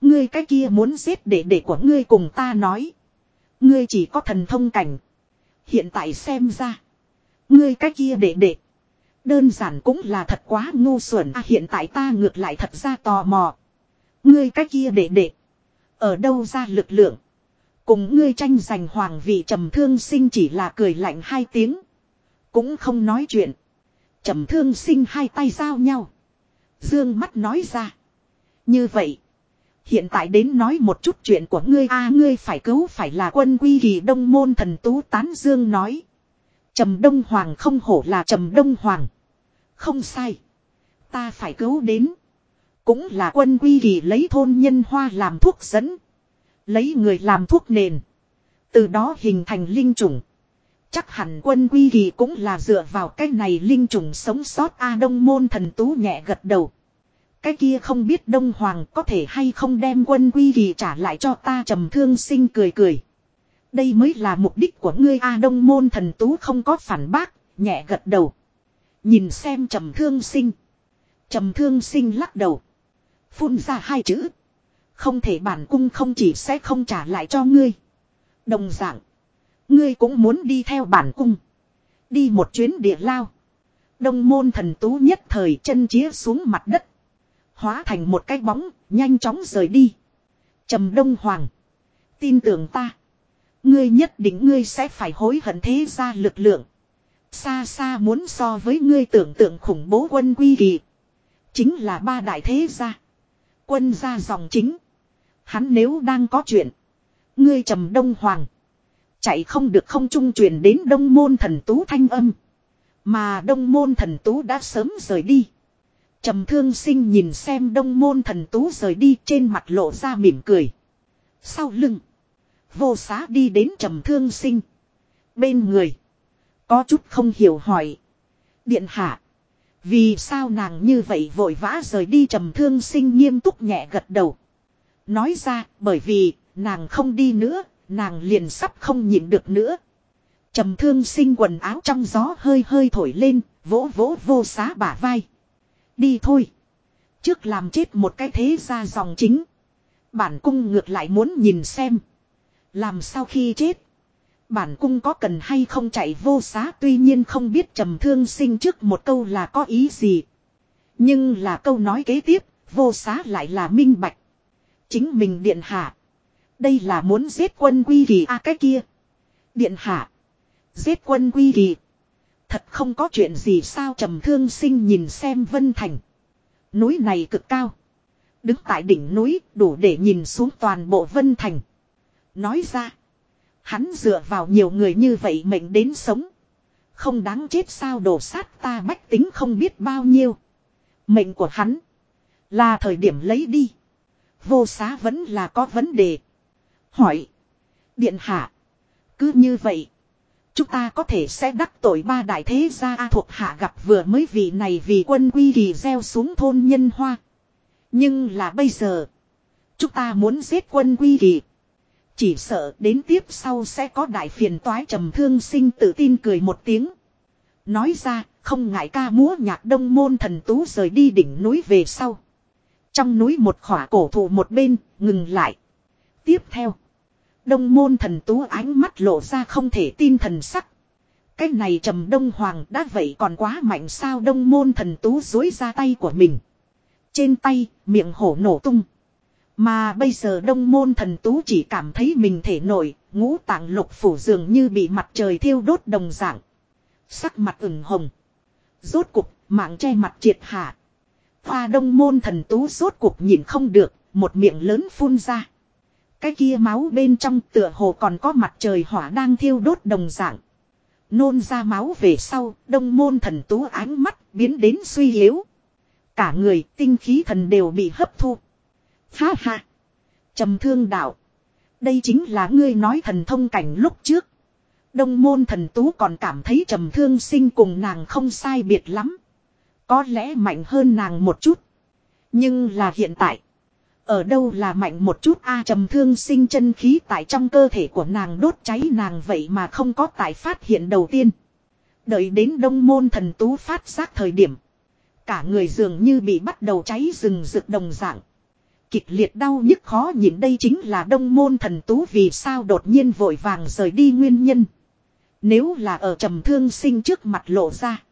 Ngươi cái kia muốn giết để để của ngươi cùng ta nói. Ngươi chỉ có thần thông cảnh. Hiện tại xem ra. Ngươi cái kia để để. Đơn giản cũng là thật quá ngu xuẩn à, hiện tại ta ngược lại thật ra tò mò. Ngươi cái kia để để. Ở đâu ra lực lượng. Cùng ngươi tranh giành hoàng vị trầm thương sinh chỉ là cười lạnh hai tiếng. Cũng không nói chuyện. Trầm thương sinh hai tay giao nhau. Dương mắt nói ra. Như vậy. Hiện tại đến nói một chút chuyện của ngươi a, ngươi phải cứu phải là quân quy kỳ đông môn thần tú tán dương nói. Trầm đông hoàng không hổ là trầm đông hoàng. Không sai. Ta phải cứu đến. Cũng là quân quy kỳ lấy thôn nhân hoa làm thuốc dẫn. Lấy người làm thuốc nền. Từ đó hình thành linh chủng. Chắc hẳn quân quy kỳ cũng là dựa vào cái này linh trùng sống sót A, Đông Môn thần tú nhẹ gật đầu. Cái kia không biết Đông Hoàng có thể hay không đem quân quy kỳ trả lại cho ta trầm thương sinh cười cười. Đây mới là mục đích của ngươi A Đông Môn thần tú không có phản bác, nhẹ gật đầu. Nhìn xem trầm thương sinh. Trầm thương sinh lắc đầu. Phun ra hai chữ. Không thể bản cung không chỉ sẽ không trả lại cho ngươi. Đồng dạng. Ngươi cũng muốn đi theo bản cung. Đi một chuyến địa lao. Đông môn thần tú nhất thời chân chía xuống mặt đất. Hóa thành một cái bóng, nhanh chóng rời đi. trầm đông hoàng. Tin tưởng ta. Ngươi nhất định ngươi sẽ phải hối hận thế ra lực lượng. Xa xa muốn so với ngươi tưởng tượng khủng bố quân quy kỳ. Chính là ba đại thế gia. Quân gia dòng chính. Hắn nếu đang có chuyện. Ngươi trầm đông hoàng. Chạy không được không trung truyền đến đông môn thần tú thanh âm. Mà đông môn thần tú đã sớm rời đi. Trầm thương sinh nhìn xem đông môn thần tú rời đi trên mặt lộ ra mỉm cười. Sau lưng. Vô xá đi đến trầm thương sinh. Bên người. Có chút không hiểu hỏi. Điện hạ. Vì sao nàng như vậy vội vã rời đi trầm thương sinh nghiêm túc nhẹ gật đầu. Nói ra, bởi vì nàng không đi nữa. Nàng liền sắp không nhịn được nữa. Trầm thương sinh quần áo trong gió hơi hơi thổi lên. Vỗ vỗ vô xá bả vai. Đi thôi. Trước làm chết một cái thế ra dòng chính. Bản cung ngược lại muốn nhìn xem. Làm sao khi chết. Bản cung có cần hay không chạy vô xá tuy nhiên không biết trầm thương sinh trước một câu là có ý gì. Nhưng là câu nói kế tiếp, vô xá lại là minh bạch. Chính mình điện hạ. Đây là muốn giết quân quy kỳ a à, cái kia. Điện hạ. Giết quân quy kỳ. Thật không có chuyện gì sao trầm thương sinh nhìn xem Vân Thành. Núi này cực cao. Đứng tại đỉnh núi, đủ để nhìn xuống toàn bộ Vân Thành. Nói ra. Hắn dựa vào nhiều người như vậy mệnh đến sống. Không đáng chết sao đổ sát ta bách tính không biết bao nhiêu. Mệnh của hắn. Là thời điểm lấy đi. Vô xá vẫn là có vấn đề. Hỏi. Điện hạ. Cứ như vậy. Chúng ta có thể sẽ đắc tội ba đại thế gia A thuộc hạ gặp vừa mới vị này vì quân quy kỳ gieo xuống thôn nhân hoa. Nhưng là bây giờ. Chúng ta muốn giết quân quy kỳ. Chỉ sợ đến tiếp sau sẽ có đại phiền toái trầm thương sinh tự tin cười một tiếng. Nói ra, không ngại ca múa nhạc đông môn thần tú rời đi đỉnh núi về sau. Trong núi một khỏa cổ thụ một bên, ngừng lại. Tiếp theo. Đông môn thần tú ánh mắt lộ ra không thể tin thần sắc. Cái này trầm đông hoàng đã vậy còn quá mạnh sao đông môn thần tú dối ra tay của mình. Trên tay, miệng hổ nổ tung. Mà bây giờ đông môn thần tú chỉ cảm thấy mình thể nổi, ngũ tạng lục phủ dường như bị mặt trời thiêu đốt đồng dạng. Sắc mặt ửng hồng. Rốt cục, mạng che mặt triệt hạ. Hoa đông môn thần tú rốt cục nhìn không được, một miệng lớn phun ra. Cái kia máu bên trong tựa hồ còn có mặt trời hỏa đang thiêu đốt đồng dạng. Nôn ra máu về sau, đông môn thần tú ánh mắt biến đến suy yếu. Cả người tinh khí thần đều bị hấp thu. Ha ha. trầm thương đạo. Đây chính là ngươi nói thần thông cảnh lúc trước. Đông môn thần tú còn cảm thấy trầm thương sinh cùng nàng không sai biệt lắm. Có lẽ mạnh hơn nàng một chút. Nhưng là hiện tại. Ở đâu là mạnh một chút a trầm thương sinh chân khí tại trong cơ thể của nàng đốt cháy nàng vậy mà không có tại phát hiện đầu tiên. Đợi đến đông môn thần tú phát giác thời điểm. Cả người dường như bị bắt đầu cháy rừng rực đồng dạng. Kịch liệt đau nhức khó nhìn đây chính là đông môn thần tú vì sao đột nhiên vội vàng rời đi nguyên nhân. Nếu là ở trầm thương sinh trước mặt lộ ra.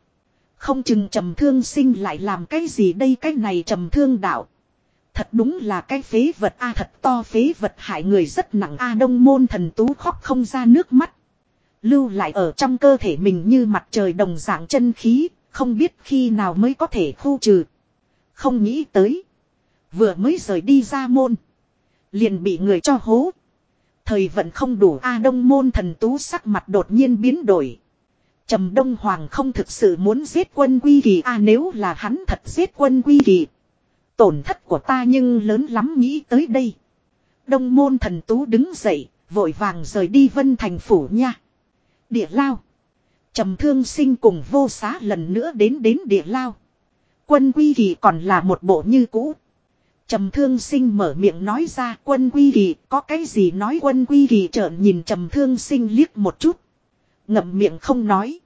Không chừng trầm thương sinh lại làm cái gì đây, cái này trầm thương đạo. Thật đúng là cái phế vật a thật to phế vật hại người rất nặng a đông môn thần tú khóc không ra nước mắt. Lưu lại ở trong cơ thể mình như mặt trời đồng dạng chân khí, không biết khi nào mới có thể khu trừ. Không nghĩ tới. Vừa mới rời đi ra môn. Liền bị người cho hố. Thời vận không đủ A đông môn thần tú sắc mặt đột nhiên biến đổi. Trầm Đông Hoàng không thực sự muốn giết quân quy kỳ A nếu là hắn thật giết quân quy kỳ. Tổn thất của ta nhưng lớn lắm nghĩ tới đây. Đông môn thần tú đứng dậy, vội vàng rời đi vân thành phủ nha. Địa lao. Trầm thương sinh cùng vô xá lần nữa đến đến địa lao. Quân quy kỳ còn là một bộ như cũ. Trầm thương sinh mở miệng nói ra quân quy kỳ có cái gì nói quân quy kỳ trợn nhìn trầm thương sinh liếc một chút. Ngậm miệng không nói.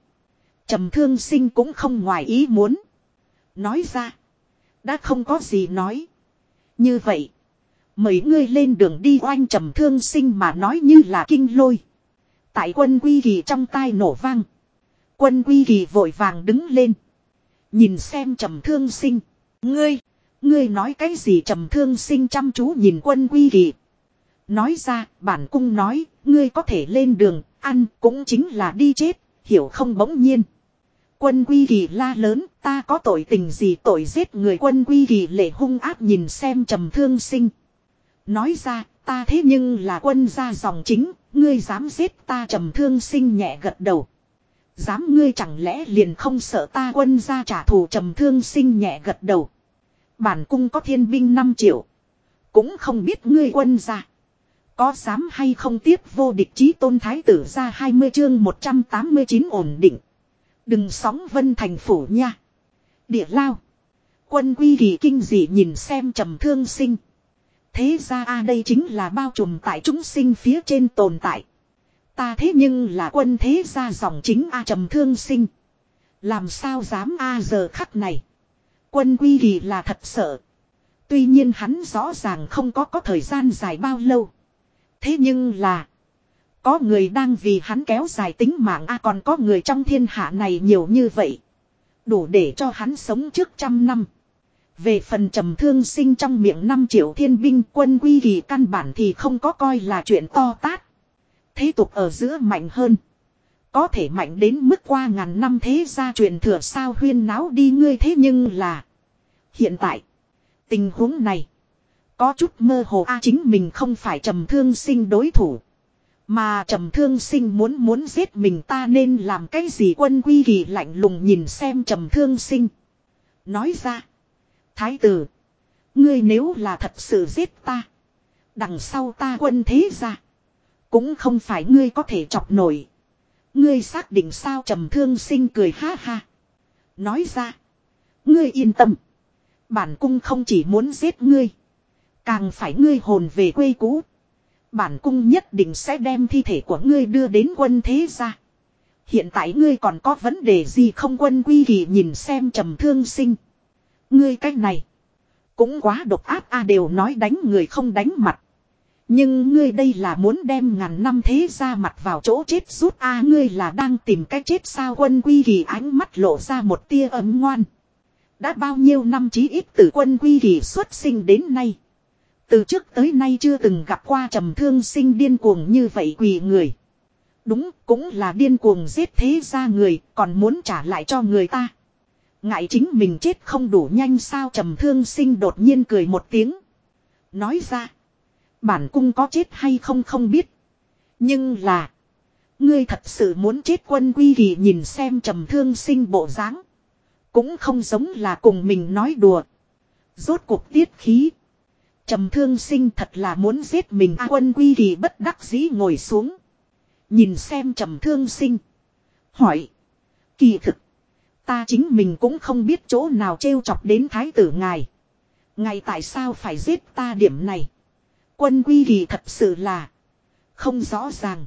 Trầm thương sinh cũng không ngoài ý muốn. Nói ra. Đã không có gì nói. Như vậy. Mấy ngươi lên đường đi oanh trầm thương sinh mà nói như là kinh lôi. Tại quân quy kỳ trong tai nổ vang. Quân quy kỳ vội vàng đứng lên. Nhìn xem trầm thương sinh. Ngươi. Ngươi nói cái gì trầm thương sinh chăm chú nhìn quân quy kỳ. Nói ra, bản cung nói, ngươi có thể lên đường, ăn cũng chính là đi chết, hiểu không bỗng nhiên. Quân quy kỳ la lớn, ta có tội tình gì tội giết người quân quy kỳ lệ hung áp nhìn xem trầm thương sinh. Nói ra, ta thế nhưng là quân gia dòng chính, ngươi dám giết ta trầm thương sinh nhẹ gật đầu. Dám ngươi chẳng lẽ liền không sợ ta quân gia trả thù trầm thương sinh nhẹ gật đầu. Bản cung có thiên binh 5 triệu. Cũng không biết ngươi quân gia. Có dám hay không tiếp vô địch chí tôn thái tử ra 20 chương 189 ổn định. Đừng sóng vân thành phủ nha. Địa lao. Quân quy kỳ kinh dị nhìn xem trầm thương sinh. Thế ra a đây chính là bao trùm tại chúng sinh phía trên tồn tại. Ta thế nhưng là quân thế gia dòng chính a trầm thương sinh. Làm sao dám a giờ khắc này. Quân quy kỳ là thật sợ. Tuy nhiên hắn rõ ràng không có có thời gian dài bao lâu. Thế nhưng là. Có người đang vì hắn kéo dài tính mạng a còn có người trong thiên hạ này nhiều như vậy. Đủ để cho hắn sống trước trăm năm. Về phần trầm thương sinh trong miệng 5 triệu thiên binh quân quy kỳ căn bản thì không có coi là chuyện to tát. Thế tục ở giữa mạnh hơn. Có thể mạnh đến mức qua ngàn năm thế gia truyền thừa sao huyên náo đi ngươi thế nhưng là. Hiện tại. Tình huống này. Có chút mơ hồ a chính mình không phải trầm thương sinh đối thủ. Mà trầm thương sinh muốn muốn giết mình ta nên làm cái gì quân quy kỳ lạnh lùng nhìn xem trầm thương sinh. Nói ra. Thái tử. Ngươi nếu là thật sự giết ta. Đằng sau ta quân thế ra. Cũng không phải ngươi có thể chọc nổi. Ngươi xác định sao trầm thương sinh cười ha ha. Nói ra. Ngươi yên tâm. Bản cung không chỉ muốn giết ngươi. Càng phải ngươi hồn về quê cũ. Bản cung nhất định sẽ đem thi thể của ngươi đưa đến quân thế gia. Hiện tại ngươi còn có vấn đề gì không quân quy kỳ nhìn xem trầm thương sinh. Ngươi cách này. Cũng quá độc áp a à, đều nói đánh người không đánh mặt. Nhưng ngươi đây là muốn đem ngàn năm thế ra mặt vào chỗ chết rút a à, ngươi là đang tìm cách chết sao quân quy kỳ ánh mắt lộ ra một tia ấm ngoan. Đã bao nhiêu năm chí ít từ quân quy kỳ xuất sinh đến nay. Từ trước tới nay chưa từng gặp qua trầm thương sinh điên cuồng như vậy quỳ người. Đúng, cũng là điên cuồng giết thế ra người, còn muốn trả lại cho người ta. Ngại chính mình chết không đủ nhanh sao trầm thương sinh đột nhiên cười một tiếng. Nói ra. Bản cung có chết hay không không biết. Nhưng là. Ngươi thật sự muốn chết quân quy kỳ nhìn xem trầm thương sinh bộ dáng Cũng không giống là cùng mình nói đùa. Rốt cuộc tiết khí. Trầm thương sinh thật là muốn giết mình à, quân quy kỳ bất đắc dĩ ngồi xuống. Nhìn xem trầm thương sinh. Hỏi. Kỳ thực. Ta chính mình cũng không biết chỗ nào trêu chọc đến thái tử ngài. Ngài tại sao phải giết ta điểm này. Quân quy kỳ thật sự là. Không rõ ràng.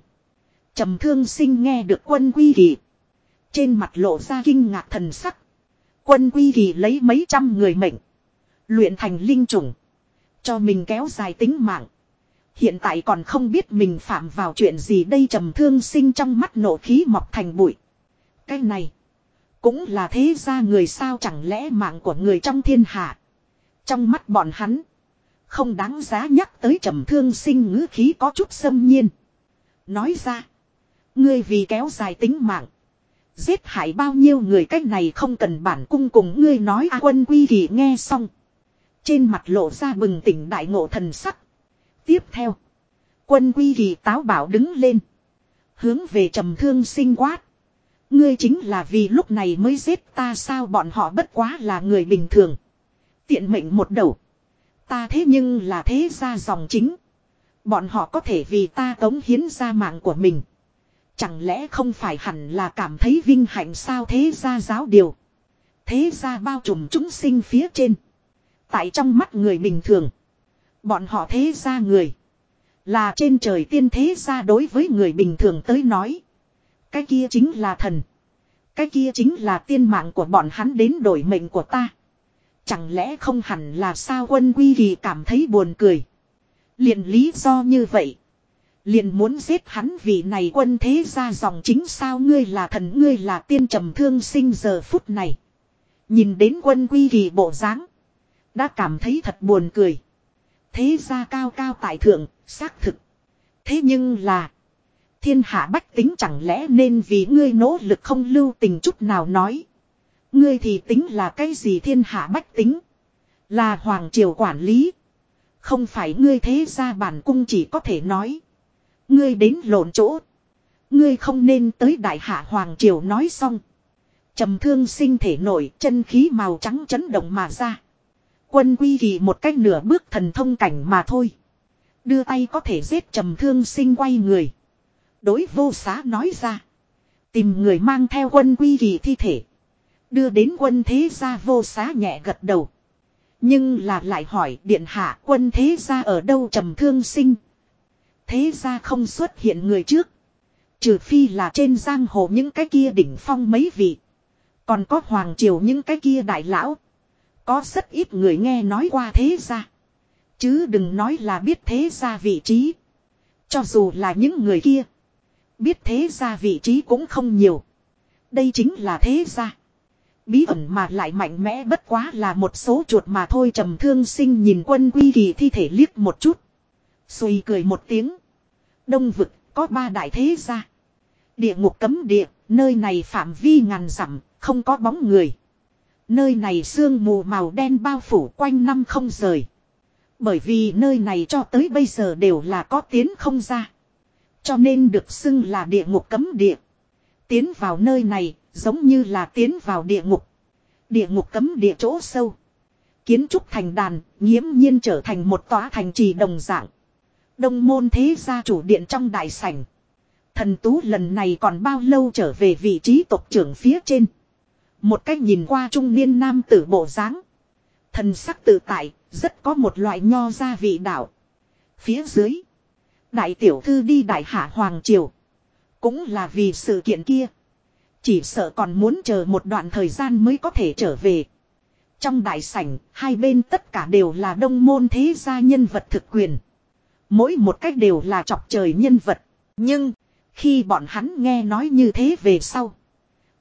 trầm thương sinh nghe được quân quy kỳ. Trên mặt lộ ra kinh ngạc thần sắc. Quân quy kỳ lấy mấy trăm người mệnh. Luyện thành linh trùng. Cho mình kéo dài tính mạng. Hiện tại còn không biết mình phạm vào chuyện gì đây trầm thương sinh trong mắt nổ khí mọc thành bụi. Cái này. Cũng là thế ra người sao chẳng lẽ mạng của người trong thiên hạ. Trong mắt bọn hắn. Không đáng giá nhắc tới trầm thương sinh ngữ khí có chút xâm nhiên. Nói ra. Ngươi vì kéo dài tính mạng. Giết hại bao nhiêu người cách này không cần bản cung cùng ngươi nói a quân quy kỳ nghe xong. Trên mặt lộ ra bừng tỉnh đại ngộ thần sắc. Tiếp theo. Quân quy kỳ táo bảo đứng lên. Hướng về trầm thương sinh quát. Ngươi chính là vì lúc này mới giết ta sao bọn họ bất quá là người bình thường. Tiện mệnh một đầu. Ta thế nhưng là thế gia dòng chính. Bọn họ có thể vì ta cống hiến ra mạng của mình. Chẳng lẽ không phải hẳn là cảm thấy vinh hạnh sao thế gia giáo điều. Thế gia bao trùm chúng sinh phía trên. Tại trong mắt người bình thường. Bọn họ thế gia người. Là trên trời tiên thế gia đối với người bình thường tới nói. Cái kia chính là thần. Cái kia chính là tiên mạng của bọn hắn đến đổi mệnh của ta. Chẳng lẽ không hẳn là sao quân quy kỳ cảm thấy buồn cười. liền lý do như vậy. liền muốn giết hắn vì này quân thế ra dòng chính sao ngươi là thần, ngươi là tiên trầm thương sinh giờ phút này. Nhìn đến quân quy kỳ bộ dáng đã cảm thấy thật buồn cười. Thế ra cao cao tại thượng, xác thực. Thế nhưng là. Thiên hạ bách tính chẳng lẽ nên vì ngươi nỗ lực không lưu tình chút nào nói. Ngươi thì tính là cái gì thiên hạ bách tính. Là hoàng triều quản lý. Không phải ngươi thế ra bản cung chỉ có thể nói. Ngươi đến lộn chỗ. Ngươi không nên tới đại hạ hoàng triều nói xong. trầm thương sinh thể nổi chân khí màu trắng chấn động mà ra. Quân quy kỳ một cách nửa bước thần thông cảnh mà thôi. Đưa tay có thể giết trầm thương sinh quay người. Đối vô xá nói ra. Tìm người mang theo quân quy kỳ thi thể. Đưa đến quân thế gia vô xá nhẹ gật đầu. Nhưng là lại hỏi điện hạ quân thế gia ở đâu trầm thương sinh. Thế gia không xuất hiện người trước. Trừ phi là trên giang hồ những cái kia đỉnh phong mấy vị. Còn có hoàng triều những cái kia đại lão. Có rất ít người nghe nói qua thế gia. Chứ đừng nói là biết thế gia vị trí. Cho dù là những người kia. Biết thế gia vị trí cũng không nhiều. Đây chính là thế gia. Bí ẩn mà lại mạnh mẽ bất quá là một số chuột mà thôi trầm thương sinh nhìn quân quy kỳ thi thể liếc một chút. Xùi cười một tiếng. Đông vực có ba đại thế gia. Địa ngục cấm địa, nơi này phạm vi ngàn dặm, không có bóng người. Nơi này sương mù màu đen bao phủ quanh năm không rời. Bởi vì nơi này cho tới bây giờ đều là có tiến không ra. Cho nên được xưng là địa ngục cấm địa. Tiến vào nơi này, giống như là tiến vào địa ngục. Địa ngục cấm địa chỗ sâu. Kiến trúc thành đàn, nghiễm nhiên trở thành một tòa thành trì đồng dạng. Đông môn thế gia chủ điện trong đại sảnh. Thần tú lần này còn bao lâu trở về vị trí tộc trưởng phía trên. Một cách nhìn qua trung niên nam tử bộ dáng Thần sắc tự tại, rất có một loại nho gia vị đạo. Phía dưới. Đại tiểu thư đi đại hạ hoàng triều. Cũng là vì sự kiện kia. Chỉ sợ còn muốn chờ một đoạn thời gian mới có thể trở về. Trong đại sảnh, hai bên tất cả đều là đông môn thế gia nhân vật thực quyền. Mỗi một cách đều là chọc trời nhân vật. Nhưng, khi bọn hắn nghe nói như thế về sau.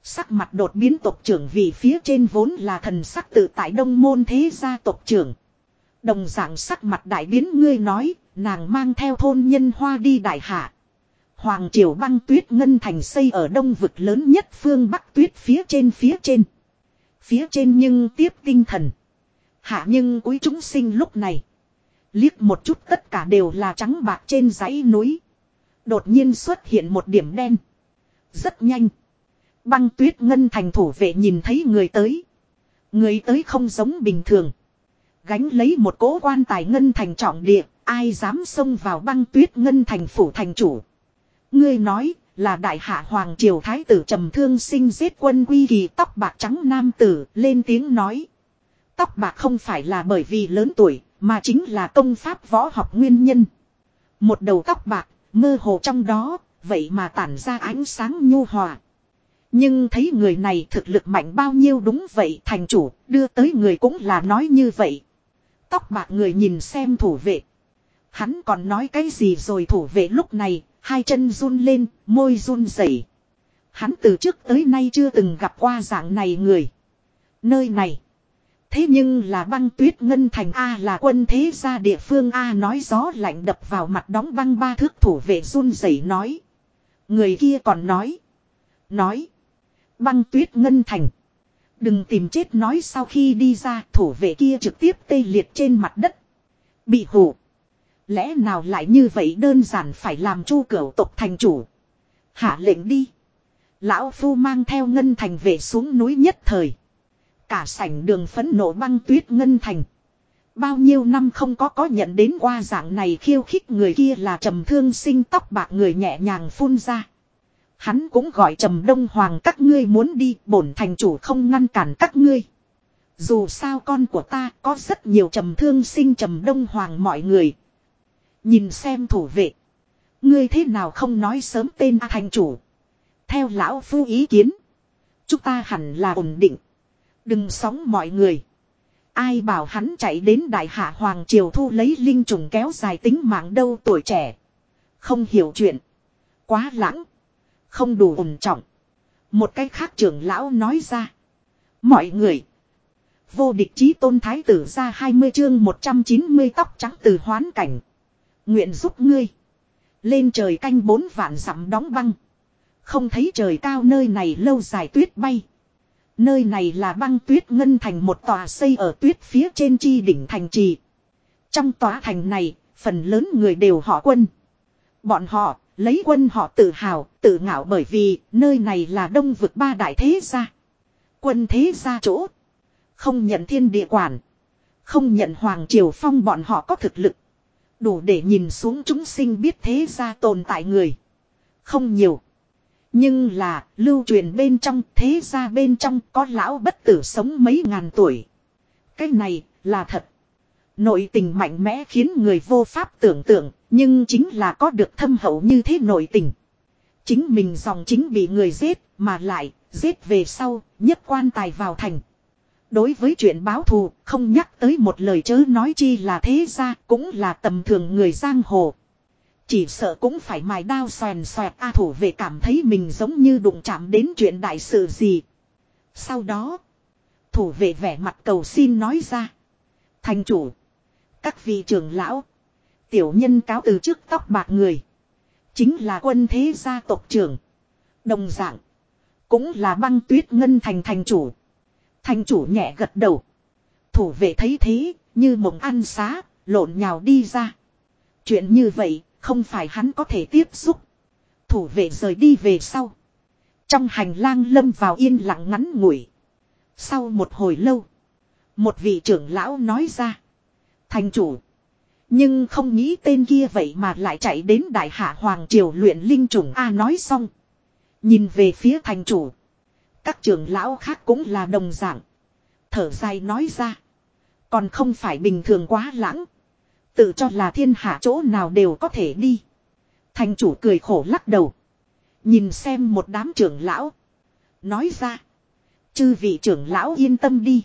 Sắc mặt đột biến tộc trưởng vì phía trên vốn là thần sắc tự tại đông môn thế gia tộc trưởng. Đồng dạng sắc mặt đại biến ngươi nói, nàng mang theo thôn nhân hoa đi đại hạ. Hoàng triều băng tuyết ngân thành xây ở đông vực lớn nhất phương bắc tuyết phía trên phía trên. Phía trên nhưng tiếp tinh thần. Hạ nhưng cuối chúng sinh lúc này. Liếc một chút tất cả đều là trắng bạc trên dãy núi. Đột nhiên xuất hiện một điểm đen. Rất nhanh. Băng tuyết ngân thành thủ vệ nhìn thấy người tới. Người tới không giống bình thường. Gánh lấy một cỗ quan tài ngân thành trọng địa. Ai dám xông vào băng tuyết ngân thành phủ thành chủ. Ngươi nói là đại hạ hoàng triều thái tử trầm thương sinh giết quân quy kỳ tóc bạc trắng nam tử, lên tiếng nói. Tóc bạc không phải là bởi vì lớn tuổi, mà chính là công pháp võ học nguyên nhân. Một đầu tóc bạc, mơ hồ trong đó, vậy mà tản ra ánh sáng nhu hòa. Nhưng thấy người này thực lực mạnh bao nhiêu đúng vậy thành chủ đưa tới người cũng là nói như vậy. Tóc bạc người nhìn xem thủ vệ. Hắn còn nói cái gì rồi thủ vệ lúc này Hai chân run lên, môi run rẩy. Hắn từ trước tới nay chưa từng gặp qua dạng này người. Nơi này. Thế nhưng là băng tuyết ngân thành A là quân thế gia địa phương A nói gió lạnh đập vào mặt đóng băng ba thước thủ vệ run rẩy nói. Người kia còn nói. Nói. Băng tuyết ngân thành. Đừng tìm chết nói sau khi đi ra, thủ vệ kia trực tiếp tê liệt trên mặt đất. Bị hủ. Lẽ nào lại như vậy đơn giản phải làm chu cửu tộc thành chủ. Hạ lệnh đi. Lão Phu mang theo ngân thành về xuống núi nhất thời. Cả sảnh đường phấn nộ băng tuyết ngân thành. Bao nhiêu năm không có có nhận đến qua dạng này khiêu khích người kia là trầm thương sinh tóc bạc người nhẹ nhàng phun ra. Hắn cũng gọi trầm đông hoàng, các ngươi muốn đi, bổn thành chủ không ngăn cản các ngươi. Dù sao con của ta có rất nhiều trầm thương sinh trầm đông hoàng mọi người Nhìn xem thủ vệ. Ngươi thế nào không nói sớm tên A thành chủ. Theo lão phu ý kiến. Chúng ta hẳn là ổn định. Đừng sóng mọi người. Ai bảo hắn chạy đến đại hạ hoàng triều thu lấy linh trùng kéo dài tính mạng đâu tuổi trẻ. Không hiểu chuyện. Quá lãng. Không đủ ổn trọng. Một cách khác trưởng lão nói ra. Mọi người. Vô địch chí tôn thái tử ra 20 chương 190 tóc trắng từ hoán cảnh. Nguyện giúp ngươi. Lên trời canh bốn vạn dặm đóng băng. Không thấy trời cao nơi này lâu dài tuyết bay. Nơi này là băng tuyết ngân thành một tòa xây ở tuyết phía trên chi đỉnh thành trì. Trong tòa thành này, phần lớn người đều họ quân. Bọn họ, lấy quân họ tự hào, tự ngạo bởi vì nơi này là đông vực ba đại thế gia. Quân thế gia chỗ. Không nhận thiên địa quản. Không nhận hoàng triều phong bọn họ có thực lực. Đủ để nhìn xuống chúng sinh biết thế gia tồn tại người. Không nhiều. Nhưng là lưu truyền bên trong thế gia bên trong có lão bất tử sống mấy ngàn tuổi. Cái này là thật. Nội tình mạnh mẽ khiến người vô pháp tưởng tượng, nhưng chính là có được thâm hậu như thế nội tình. Chính mình dòng chính bị người giết, mà lại, giết về sau, nhất quan tài vào thành. Đối với chuyện báo thù, không nhắc tới một lời chớ nói chi là thế ra, cũng là tầm thường người giang hồ. Chỉ sợ cũng phải mài đao xoèn xoẹt A thủ về cảm thấy mình giống như đụng chạm đến chuyện đại sự gì. Sau đó, thủ vệ vẻ mặt cầu xin nói ra. Thành chủ, các vị trưởng lão, tiểu nhân cáo từ trước tóc bạc người. Chính là quân thế gia tộc trưởng. Đồng dạng, cũng là băng tuyết ngân thành thành chủ. Thành chủ nhẹ gật đầu. Thủ vệ thấy thế, như mộng ăn xá, lộn nhào đi ra. Chuyện như vậy, không phải hắn có thể tiếp xúc. Thủ vệ rời đi về sau. Trong hành lang lâm vào yên lặng ngắn ngủi. Sau một hồi lâu. Một vị trưởng lão nói ra. Thành chủ. Nhưng không nghĩ tên kia vậy mà lại chạy đến đại hạ hoàng triều luyện linh trùng A nói xong. Nhìn về phía thành chủ. Các trưởng lão khác cũng là đồng dạng. Thở dài nói ra. Còn không phải bình thường quá lãng. Tự cho là thiên hạ chỗ nào đều có thể đi. Thành chủ cười khổ lắc đầu. Nhìn xem một đám trưởng lão. Nói ra. Chư vị trưởng lão yên tâm đi.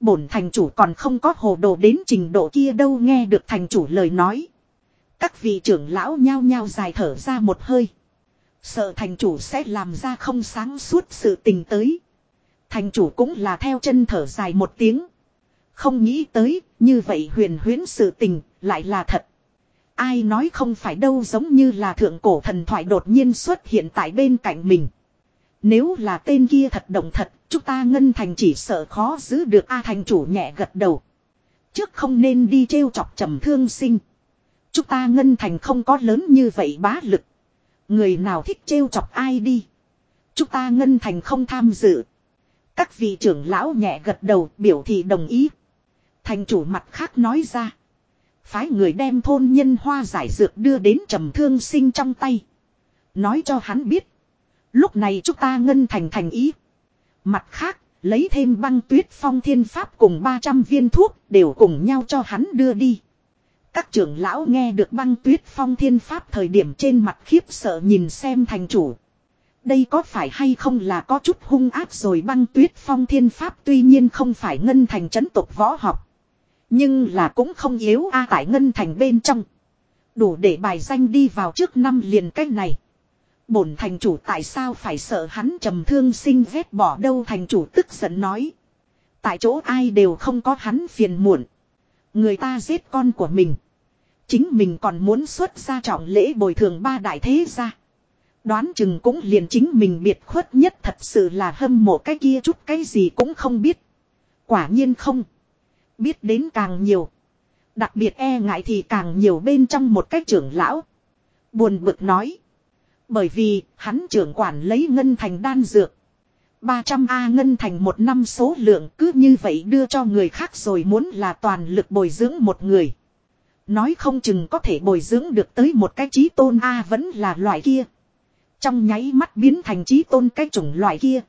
Bổn thành chủ còn không có hồ đồ đến trình độ kia đâu nghe được thành chủ lời nói. Các vị trưởng lão nhao nhao dài thở ra một hơi. Sợ thành chủ sẽ làm ra không sáng suốt sự tình tới. Thành chủ cũng là theo chân thở dài một tiếng. Không nghĩ tới, như vậy huyền huyến sự tình, lại là thật. Ai nói không phải đâu giống như là thượng cổ thần thoại đột nhiên xuất hiện tại bên cạnh mình. Nếu là tên kia thật động thật, chúng ta ngân thành chỉ sợ khó giữ được A thành chủ nhẹ gật đầu. Trước không nên đi trêu chọc trầm thương sinh. Chúng ta ngân thành không có lớn như vậy bá lực. Người nào thích trêu chọc ai đi. Chúng ta ngân thành không tham dự. Các vị trưởng lão nhẹ gật đầu biểu thị đồng ý. Thành chủ mặt khác nói ra. Phái người đem thôn nhân hoa giải dược đưa đến trầm thương sinh trong tay. Nói cho hắn biết. Lúc này chúng ta ngân thành thành ý. Mặt khác, lấy thêm băng tuyết phong thiên pháp cùng 300 viên thuốc đều cùng nhau cho hắn đưa đi. Các trưởng lão nghe được băng tuyết phong thiên pháp thời điểm trên mặt khiếp sợ nhìn xem thành chủ. Đây có phải hay không là có chút hung áp rồi băng tuyết phong thiên pháp tuy nhiên không phải ngân thành chấn tục võ học. Nhưng là cũng không yếu a tại ngân thành bên trong. Đủ để bài danh đi vào trước năm liền cách này. Bổn thành chủ tại sao phải sợ hắn trầm thương sinh vết bỏ đâu thành chủ tức giận nói. Tại chỗ ai đều không có hắn phiền muộn. Người ta giết con của mình. Chính mình còn muốn xuất ra trọng lễ bồi thường ba đại thế gia. Đoán chừng cũng liền chính mình biệt khuất nhất, thật sự là hâm mộ cái kia chút cái gì cũng không biết. Quả nhiên không. Biết đến càng nhiều. Đặc biệt e ngại thì càng nhiều bên trong một cái trưởng lão. Buồn bực nói. Bởi vì hắn trưởng quản lấy ngân thành đan dược. 300A ngân thành một năm số lượng cứ như vậy đưa cho người khác rồi muốn là toàn lực bồi dưỡng một người. Nói không chừng có thể bồi dưỡng được tới một cái trí tôn A vẫn là loại kia. Trong nháy mắt biến thành trí tôn cái chủng loại kia.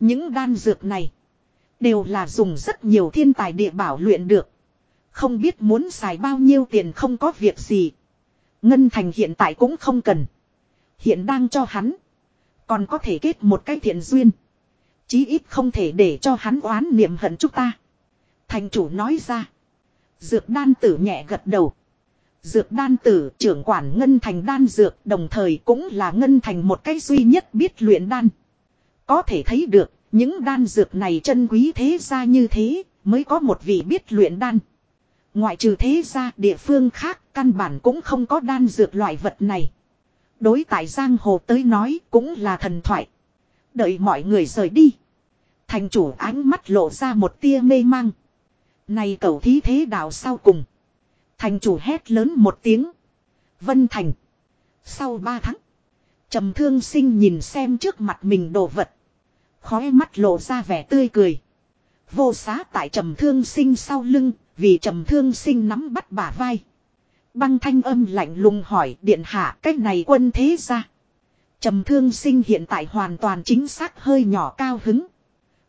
Những đan dược này. Đều là dùng rất nhiều thiên tài địa bảo luyện được. Không biết muốn xài bao nhiêu tiền không có việc gì. Ngân thành hiện tại cũng không cần. Hiện đang cho hắn. Còn có thể kết một cái thiện duyên. Chí ít không thể để cho hắn oán niệm hận chúng ta. Thành chủ nói ra. Dược đan tử nhẹ gật đầu. Dược đan tử trưởng quản ngân thành đan dược đồng thời cũng là ngân thành một cái duy nhất biết luyện đan. Có thể thấy được, những đan dược này chân quý thế ra như thế, mới có một vị biết luyện đan. Ngoại trừ thế ra địa phương khác, căn bản cũng không có đan dược loại vật này. Đối tại giang hồ tới nói cũng là thần thoại. Đợi mọi người rời đi. Thành chủ ánh mắt lộ ra một tia mê mang. Này cầu thí thế đạo sau cùng. Thành chủ hét lớn một tiếng. Vân Thành. Sau ba tháng. trầm thương sinh nhìn xem trước mặt mình đồ vật. Khói mắt lộ ra vẻ tươi cười. Vô xá tại trầm thương sinh sau lưng. Vì trầm thương sinh nắm bắt bả vai. Băng thanh âm lạnh lùng hỏi, điện hạ cách này quân thế ra. Trầm thương sinh hiện tại hoàn toàn chính xác hơi nhỏ cao hứng.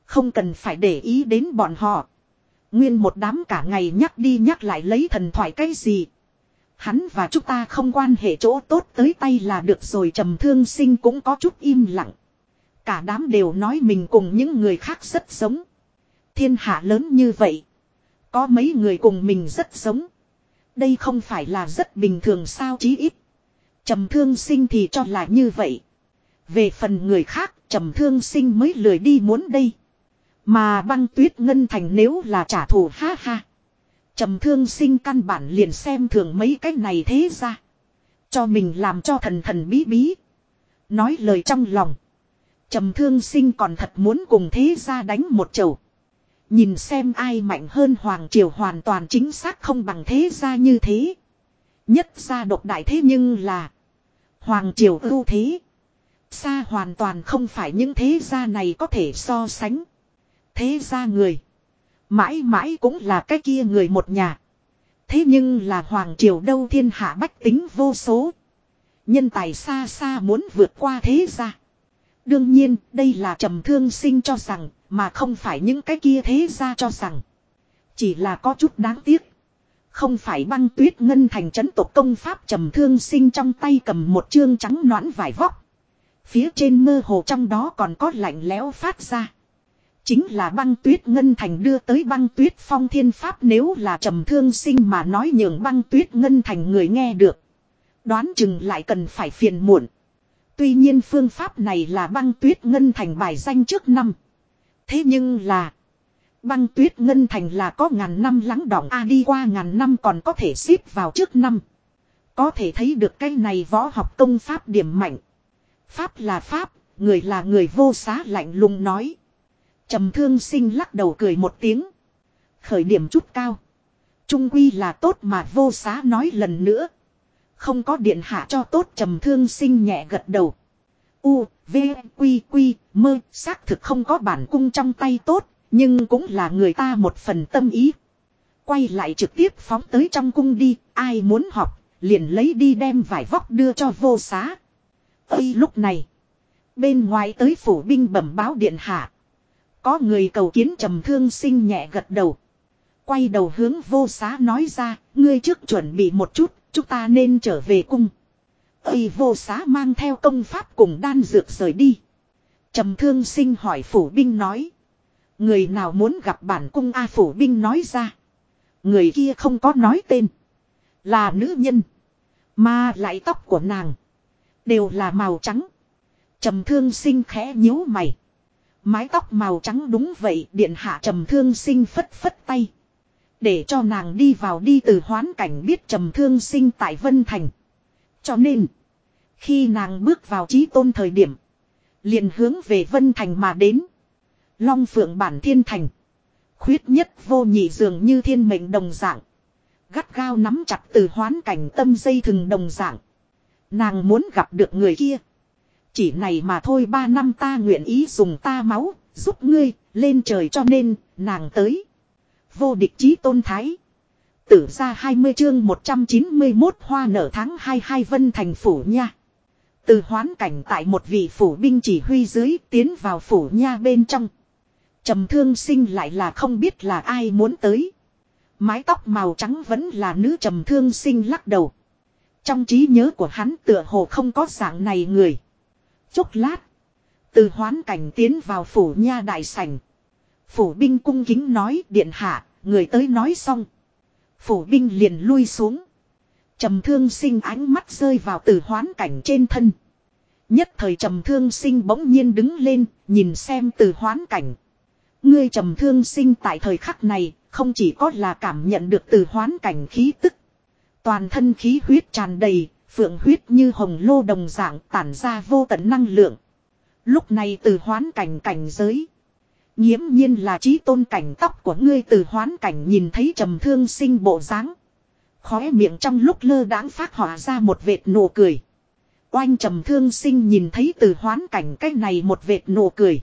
Không cần phải để ý đến bọn họ. Nguyên một đám cả ngày nhắc đi nhắc lại lấy thần thoại cái gì. Hắn và chúng ta không quan hệ chỗ tốt tới tay là được rồi, trầm thương sinh cũng có chút im lặng. Cả đám đều nói mình cùng những người khác rất giống. Thiên hạ lớn như vậy. Có mấy người cùng mình rất giống. Đây không phải là rất bình thường sao chí ít. Trầm thương sinh thì cho là như vậy. Về phần người khác, trầm thương sinh mới lười đi muốn đây. Mà băng tuyết ngân thành nếu là trả thù ha ha. Trầm thương sinh căn bản liền xem thường mấy cái này thế ra. Cho mình làm cho thần thần bí bí. Nói lời trong lòng. Trầm thương sinh còn thật muốn cùng thế ra đánh một chầu. Nhìn xem ai mạnh hơn Hoàng Triều hoàn toàn chính xác không bằng thế ra như thế. Nhất ra độc đại thế nhưng là. Hoàng Triều ưu thế. Xa hoàn toàn không phải những thế gia này có thể so sánh. Thế gia người. Mãi mãi cũng là cái kia người một nhà. Thế nhưng là Hoàng Triều đâu thiên hạ bách tính vô số. Nhân tài xa xa muốn vượt qua thế gia. Đương nhiên, đây là trầm thương sinh cho rằng, mà không phải những cái kia thế gia cho rằng. Chỉ là có chút đáng tiếc. Không phải băng tuyết ngân thành trấn tộc công pháp trầm thương sinh trong tay cầm một chương trắng noãn vải vóc. Phía trên mơ hồ trong đó còn có lạnh lẽo phát ra. Chính là băng tuyết ngân thành đưa tới băng tuyết phong thiên pháp nếu là trầm thương sinh mà nói nhường băng tuyết ngân thành người nghe được. Đoán chừng lại cần phải phiền muộn. Tuy nhiên phương pháp này là băng tuyết ngân thành bài danh trước năm. Thế nhưng là. Băng tuyết ngân thành là có ngàn năm lắng đọng a đi qua ngàn năm còn có thể xếp vào trước năm. Có thể thấy được cái này võ học công pháp điểm mạnh. Pháp là pháp, người là người vô xá lạnh lùng nói. trầm thương sinh lắc đầu cười một tiếng. Khởi điểm chút cao. Trung quy là tốt mà vô xá nói lần nữa. Không có điện hạ cho tốt trầm thương sinh nhẹ gật đầu. U, V, Quy, Quy, mơ, xác thực không có bản cung trong tay tốt, nhưng cũng là người ta một phần tâm ý. Quay lại trực tiếp phóng tới trong cung đi, ai muốn học, liền lấy đi đem vải vóc đưa cho vô xá. Ây lúc này, bên ngoài tới phủ binh bẩm báo điện hạ. Có người cầu kiến trầm thương sinh nhẹ gật đầu. Quay đầu hướng vô xá nói ra, ngươi trước chuẩn bị một chút, chúng ta nên trở về cung. Ây vô xá mang theo công pháp cùng đan dược rời đi. trầm thương sinh hỏi phủ binh nói. Người nào muốn gặp bản cung A phủ binh nói ra. Người kia không có nói tên. Là nữ nhân. Mà lại tóc của nàng. Đều là màu trắng. Trầm thương sinh khẽ nhíu mày. Mái tóc màu trắng đúng vậy điện hạ trầm thương sinh phất phất tay. Để cho nàng đi vào đi từ hoán cảnh biết trầm thương sinh tại Vân Thành. Cho nên. Khi nàng bước vào trí tôn thời điểm. Liền hướng về Vân Thành mà đến. Long phượng bản thiên thành. Khuyết nhất vô nhị dường như thiên mệnh đồng dạng. Gắt gao nắm chặt từ hoán cảnh tâm dây thừng đồng dạng. Nàng muốn gặp được người kia. Chỉ này mà thôi ba năm ta nguyện ý dùng ta máu, giúp ngươi, lên trời cho nên, nàng tới. Vô địch chí tôn thái. Tử ra 20 chương 191 hoa nở tháng 22 vân thành phủ nha. Từ hoán cảnh tại một vị phủ binh chỉ huy dưới tiến vào phủ nha bên trong. trầm thương sinh lại là không biết là ai muốn tới. Mái tóc màu trắng vẫn là nữ trầm thương sinh lắc đầu. Trong trí nhớ của hắn tựa hồ không có dạng này người. Chốc lát. Từ hoán cảnh tiến vào phủ nha đại sảnh. Phủ binh cung kính nói điện hạ, người tới nói xong. Phủ binh liền lui xuống. Trầm thương sinh ánh mắt rơi vào từ hoán cảnh trên thân. Nhất thời trầm thương sinh bỗng nhiên đứng lên, nhìn xem từ hoán cảnh. Ngươi trầm thương sinh tại thời khắc này, không chỉ có là cảm nhận được từ hoán cảnh khí tức. Toàn thân khí huyết tràn đầy, phượng huyết như hồng lô đồng dạng tản ra vô tận năng lượng. Lúc này từ hoán cảnh cảnh giới. Nhiễm nhiên là trí tôn cảnh tóc của ngươi từ hoán cảnh nhìn thấy trầm thương sinh bộ dáng Khóe miệng trong lúc lơ đãng phát hỏa ra một vệt nụ cười. Oanh trầm thương sinh nhìn thấy từ hoán cảnh cái này một vệt nụ cười.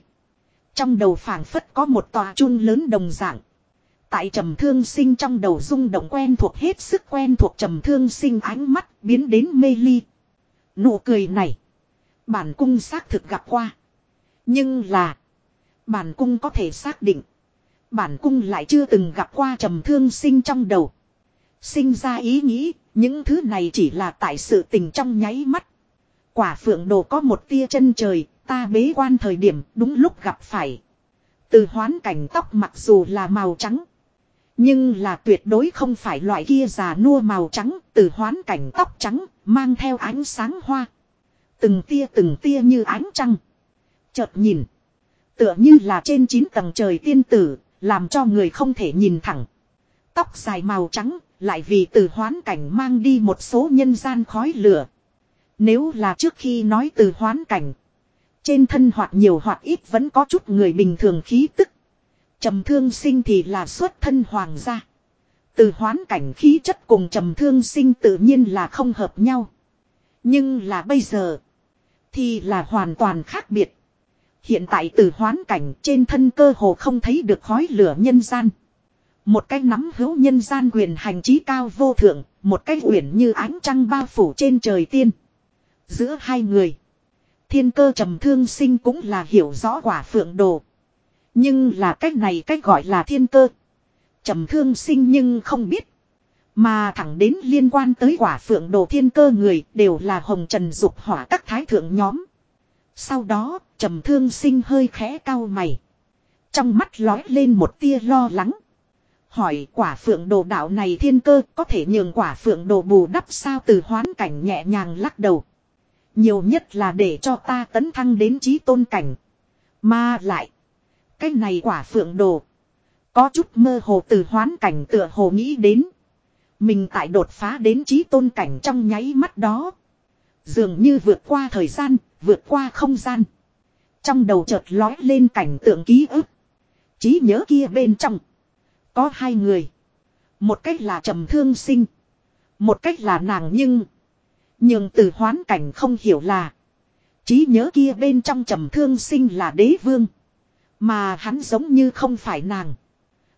Trong đầu phảng phất có một tòa chun lớn đồng dạng. Tại trầm thương sinh trong đầu rung động quen thuộc hết sức quen thuộc trầm thương sinh ánh mắt biến đến mê ly. Nụ cười này. Bản cung xác thực gặp qua. Nhưng là. Bản cung có thể xác định. Bản cung lại chưa từng gặp qua trầm thương sinh trong đầu. Sinh ra ý nghĩ, những thứ này chỉ là tại sự tình trong nháy mắt. Quả phượng đồ có một tia chân trời, ta bế quan thời điểm đúng lúc gặp phải. Từ hoán cảnh tóc mặc dù là màu trắng. Nhưng là tuyệt đối không phải loại kia già nua màu trắng, từ hoán cảnh tóc trắng, mang theo ánh sáng hoa. Từng tia từng tia như ánh trăng. Chợt nhìn. Tựa như là trên chín tầng trời tiên tử, làm cho người không thể nhìn thẳng. Tóc dài màu trắng, lại vì từ hoán cảnh mang đi một số nhân gian khói lửa. Nếu là trước khi nói từ hoán cảnh. Trên thân hoặc nhiều hoặc ít vẫn có chút người bình thường khí tức. trầm thương sinh thì là xuất thân hoàng gia. Từ hoán cảnh khí chất cùng trầm thương sinh tự nhiên là không hợp nhau. Nhưng là bây giờ. Thì là hoàn toàn khác biệt. Hiện tại từ hoán cảnh trên thân cơ hồ không thấy được khói lửa nhân gian. Một cái nắm hữu nhân gian quyền hành trí cao vô thượng, một cái uyển như ánh trăng bao phủ trên trời tiên. Giữa hai người, thiên cơ trầm thương sinh cũng là hiểu rõ quả phượng đồ. Nhưng là cách này cách gọi là thiên cơ. Trầm thương sinh nhưng không biết. Mà thẳng đến liên quan tới quả phượng đồ thiên cơ người đều là hồng trần dục hỏa các thái thượng nhóm. Sau đó, trầm thương sinh hơi khẽ cau mày. Trong mắt lói lên một tia lo lắng. Hỏi quả phượng đồ đạo này thiên cơ có thể nhường quả phượng đồ bù đắp sao từ hoán cảnh nhẹ nhàng lắc đầu. Nhiều nhất là để cho ta tấn thăng đến trí tôn cảnh. Mà lại. Cái này quả phượng đồ. Có chút mơ hồ từ hoán cảnh tựa hồ nghĩ đến. Mình tại đột phá đến trí tôn cảnh trong nháy mắt đó. Dường như vượt qua thời gian, vượt qua không gian. Trong đầu chợt lói lên cảnh tượng ký ức. Trí nhớ kia bên trong. Có hai người. Một cách là trầm thương sinh. Một cách là nàng nhưng. Nhưng từ hoán cảnh không hiểu là. trí nhớ kia bên trong trầm thương sinh là đế vương. Mà hắn giống như không phải nàng.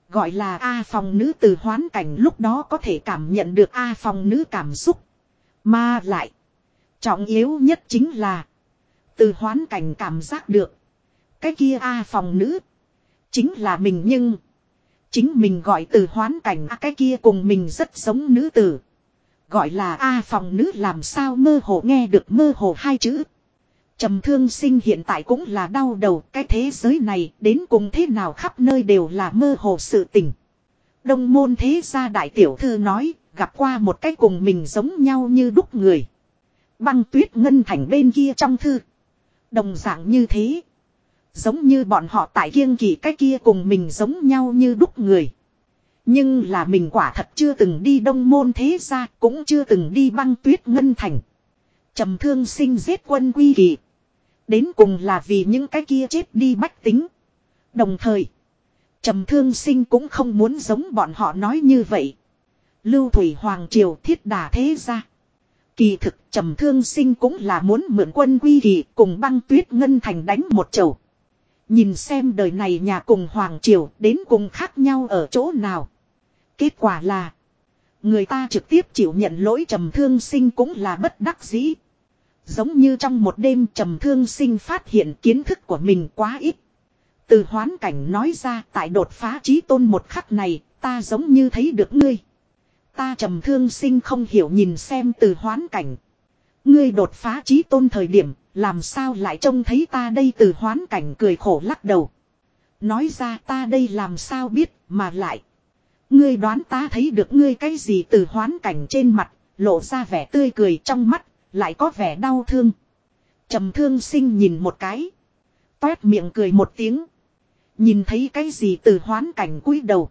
Gọi là A phòng nữ từ hoán cảnh lúc đó có thể cảm nhận được A phòng nữ cảm xúc. Mà lại. Trọng yếu nhất chính là. Từ hoán cảnh cảm giác được. Cái kia A phòng nữ. Chính là mình nhưng. Chính mình gọi từ hoán cảnh A, cái kia cùng mình rất giống nữ tử. Gọi là A phòng nữ làm sao mơ hồ nghe được mơ hồ hai chữ. Trầm thương sinh hiện tại cũng là đau đầu, cái thế giới này đến cùng thế nào khắp nơi đều là mơ hồ sự tình. Đông môn thế gia đại tiểu thư nói, gặp qua một cái cùng mình giống nhau như đúc người. Băng tuyết ngân thành bên kia trong thư. Đồng dạng như thế. Giống như bọn họ tại kiêng kỳ cái kia cùng mình giống nhau như đúc người. Nhưng là mình quả thật chưa từng đi đông môn thế gia, cũng chưa từng đi băng tuyết ngân thành. trầm thương sinh giết quân quy kỳ. Đến cùng là vì những cái kia chết đi bách tính. Đồng thời, trầm thương sinh cũng không muốn giống bọn họ nói như vậy. Lưu Thủy Hoàng Triều thiết đà thế gia. Kỳ thực trầm thương sinh cũng là muốn mượn quân quy kỳ cùng băng tuyết ngân thành đánh một chầu. Nhìn xem đời này nhà cùng Hoàng Triều đến cùng khác nhau ở chỗ nào. Kết quả là. Người ta trực tiếp chịu nhận lỗi trầm thương sinh cũng là bất đắc dĩ. Giống như trong một đêm trầm thương sinh phát hiện kiến thức của mình quá ít. Từ hoán cảnh nói ra tại đột phá trí tôn một khắc này, ta giống như thấy được ngươi. Ta trầm thương sinh không hiểu nhìn xem từ hoán cảnh. Ngươi đột phá trí tôn thời điểm, làm sao lại trông thấy ta đây từ hoán cảnh cười khổ lắc đầu. Nói ra ta đây làm sao biết, mà lại. Ngươi đoán ta thấy được ngươi cái gì từ hoán cảnh trên mặt, lộ ra vẻ tươi cười trong mắt, lại có vẻ đau thương. trầm thương sinh nhìn một cái. Toét miệng cười một tiếng. Nhìn thấy cái gì từ hoán cảnh cúi đầu.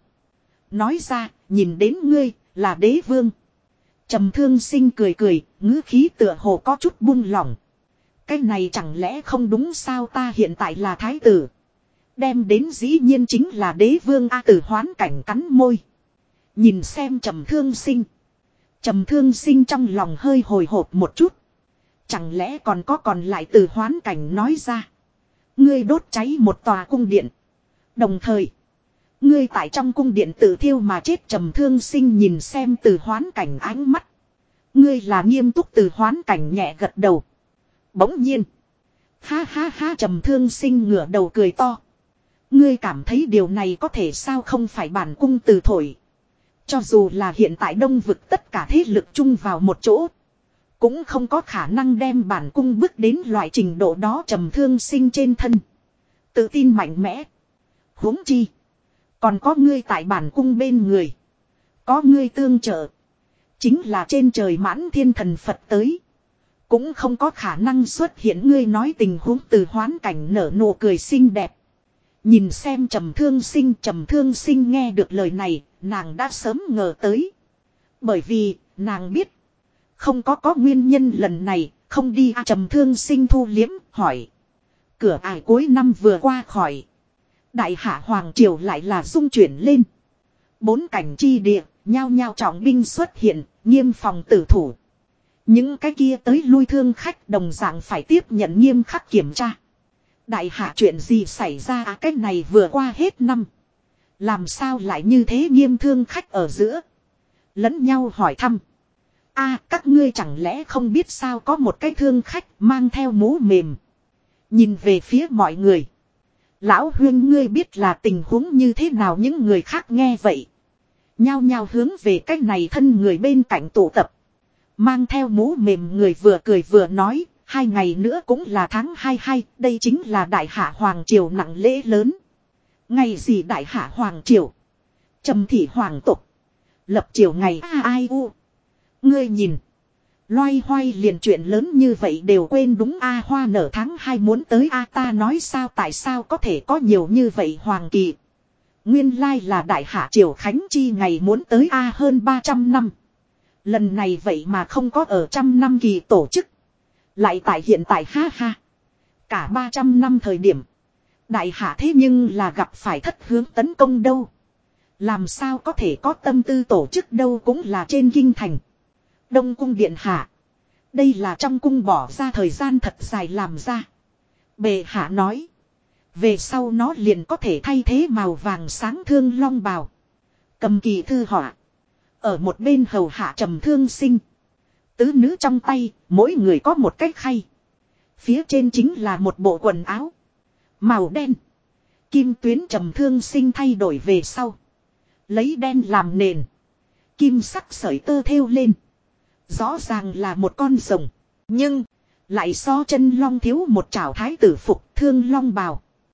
Nói ra, nhìn đến ngươi, là đế vương. trầm thương sinh cười cười, ngữ khí tựa hồ có chút buông lỏng. Cái này chẳng lẽ không đúng sao ta hiện tại là thái tử. Đem đến dĩ nhiên chính là đế vương A tử hoán cảnh cắn môi. Nhìn xem trầm thương sinh. Trầm thương sinh trong lòng hơi hồi hộp một chút. Chẳng lẽ còn có còn lại từ hoán cảnh nói ra. Ngươi đốt cháy một tòa cung điện. Đồng thời. Ngươi tại trong cung điện tự thiêu mà chết trầm thương sinh nhìn xem từ hoán cảnh ánh mắt. Ngươi là nghiêm túc từ hoán cảnh nhẹ gật đầu. Bỗng nhiên. Ha ha ha trầm thương sinh ngửa đầu cười to. Ngươi cảm thấy điều này có thể sao không phải bản cung từ thổi. Cho dù là hiện tại đông vực tất cả thế lực chung vào một chỗ. Cũng không có khả năng đem bản cung bước đến loại trình độ đó trầm thương sinh trên thân. Tự tin mạnh mẽ. huống chi. Còn có ngươi tại bản cung bên người. Có ngươi tương trợ. Chính là trên trời mãn thiên thần Phật tới. Cũng không có khả năng xuất hiện ngươi nói tình huống từ hoán cảnh nở nụ cười xinh đẹp. Nhìn xem trầm thương sinh trầm thương sinh nghe được lời này, nàng đã sớm ngờ tới. Bởi vì, nàng biết. Không có có nguyên nhân lần này, không đi à, trầm thương sinh thu liếm, hỏi. Cửa ải cuối năm vừa qua khỏi. Đại hạ Hoàng Triều lại là dung chuyển lên. Bốn cảnh chi địa, nhao nhao trọng binh xuất hiện, nghiêm phòng tử thủ. Những cái kia tới lui thương khách đồng dạng phải tiếp nhận nghiêm khắc kiểm tra. Đại hạ chuyện gì xảy ra à cái này vừa qua hết năm. Làm sao lại như thế nghiêm thương khách ở giữa. Lẫn nhau hỏi thăm. a các ngươi chẳng lẽ không biết sao có một cái thương khách mang theo mũ mềm. Nhìn về phía mọi người. Lão huyên ngươi biết là tình huống như thế nào những người khác nghe vậy. Nhao nhao hướng về cách này thân người bên cạnh tụ tập. Mang theo mũ mềm người vừa cười vừa nói, hai ngày nữa cũng là tháng 22, đây chính là đại hạ hoàng triều nặng lễ lớn. Ngày gì đại hạ hoàng triều? Trầm thị hoàng tục. Lập triều ngày a ai u. Ngươi nhìn. Loay hoay liền chuyện lớn như vậy đều quên đúng a hoa nở tháng 2 muốn tới a ta nói sao tại sao có thể có nhiều như vậy hoàng kỳ. Nguyên lai là đại hạ triều khánh chi ngày muốn tới a hơn 300 năm. Lần này vậy mà không có ở trăm năm kỳ tổ chức. Lại tại hiện tại ha ha. Cả 300 năm thời điểm. Đại hạ thế nhưng là gặp phải thất hướng tấn công đâu. Làm sao có thể có tâm tư tổ chức đâu cũng là trên kinh thành. Đông cung điện hạ. Đây là trong cung bỏ ra thời gian thật dài làm ra. Bệ hạ nói. Về sau nó liền có thể thay thế màu vàng sáng thương long bào. Cầm kỳ thư họa. Ở một bên hầu hạ trầm thương sinh. Tứ nữ trong tay, mỗi người có một cái khay. Phía trên chính là một bộ quần áo. Màu đen. Kim tuyến trầm thương sinh thay đổi về sau. Lấy đen làm nền. Kim sắc sợi tơ thêu lên. Rõ ràng là một con rồng. Nhưng, lại so chân long thiếu một trảo thái tử phục thương long bào.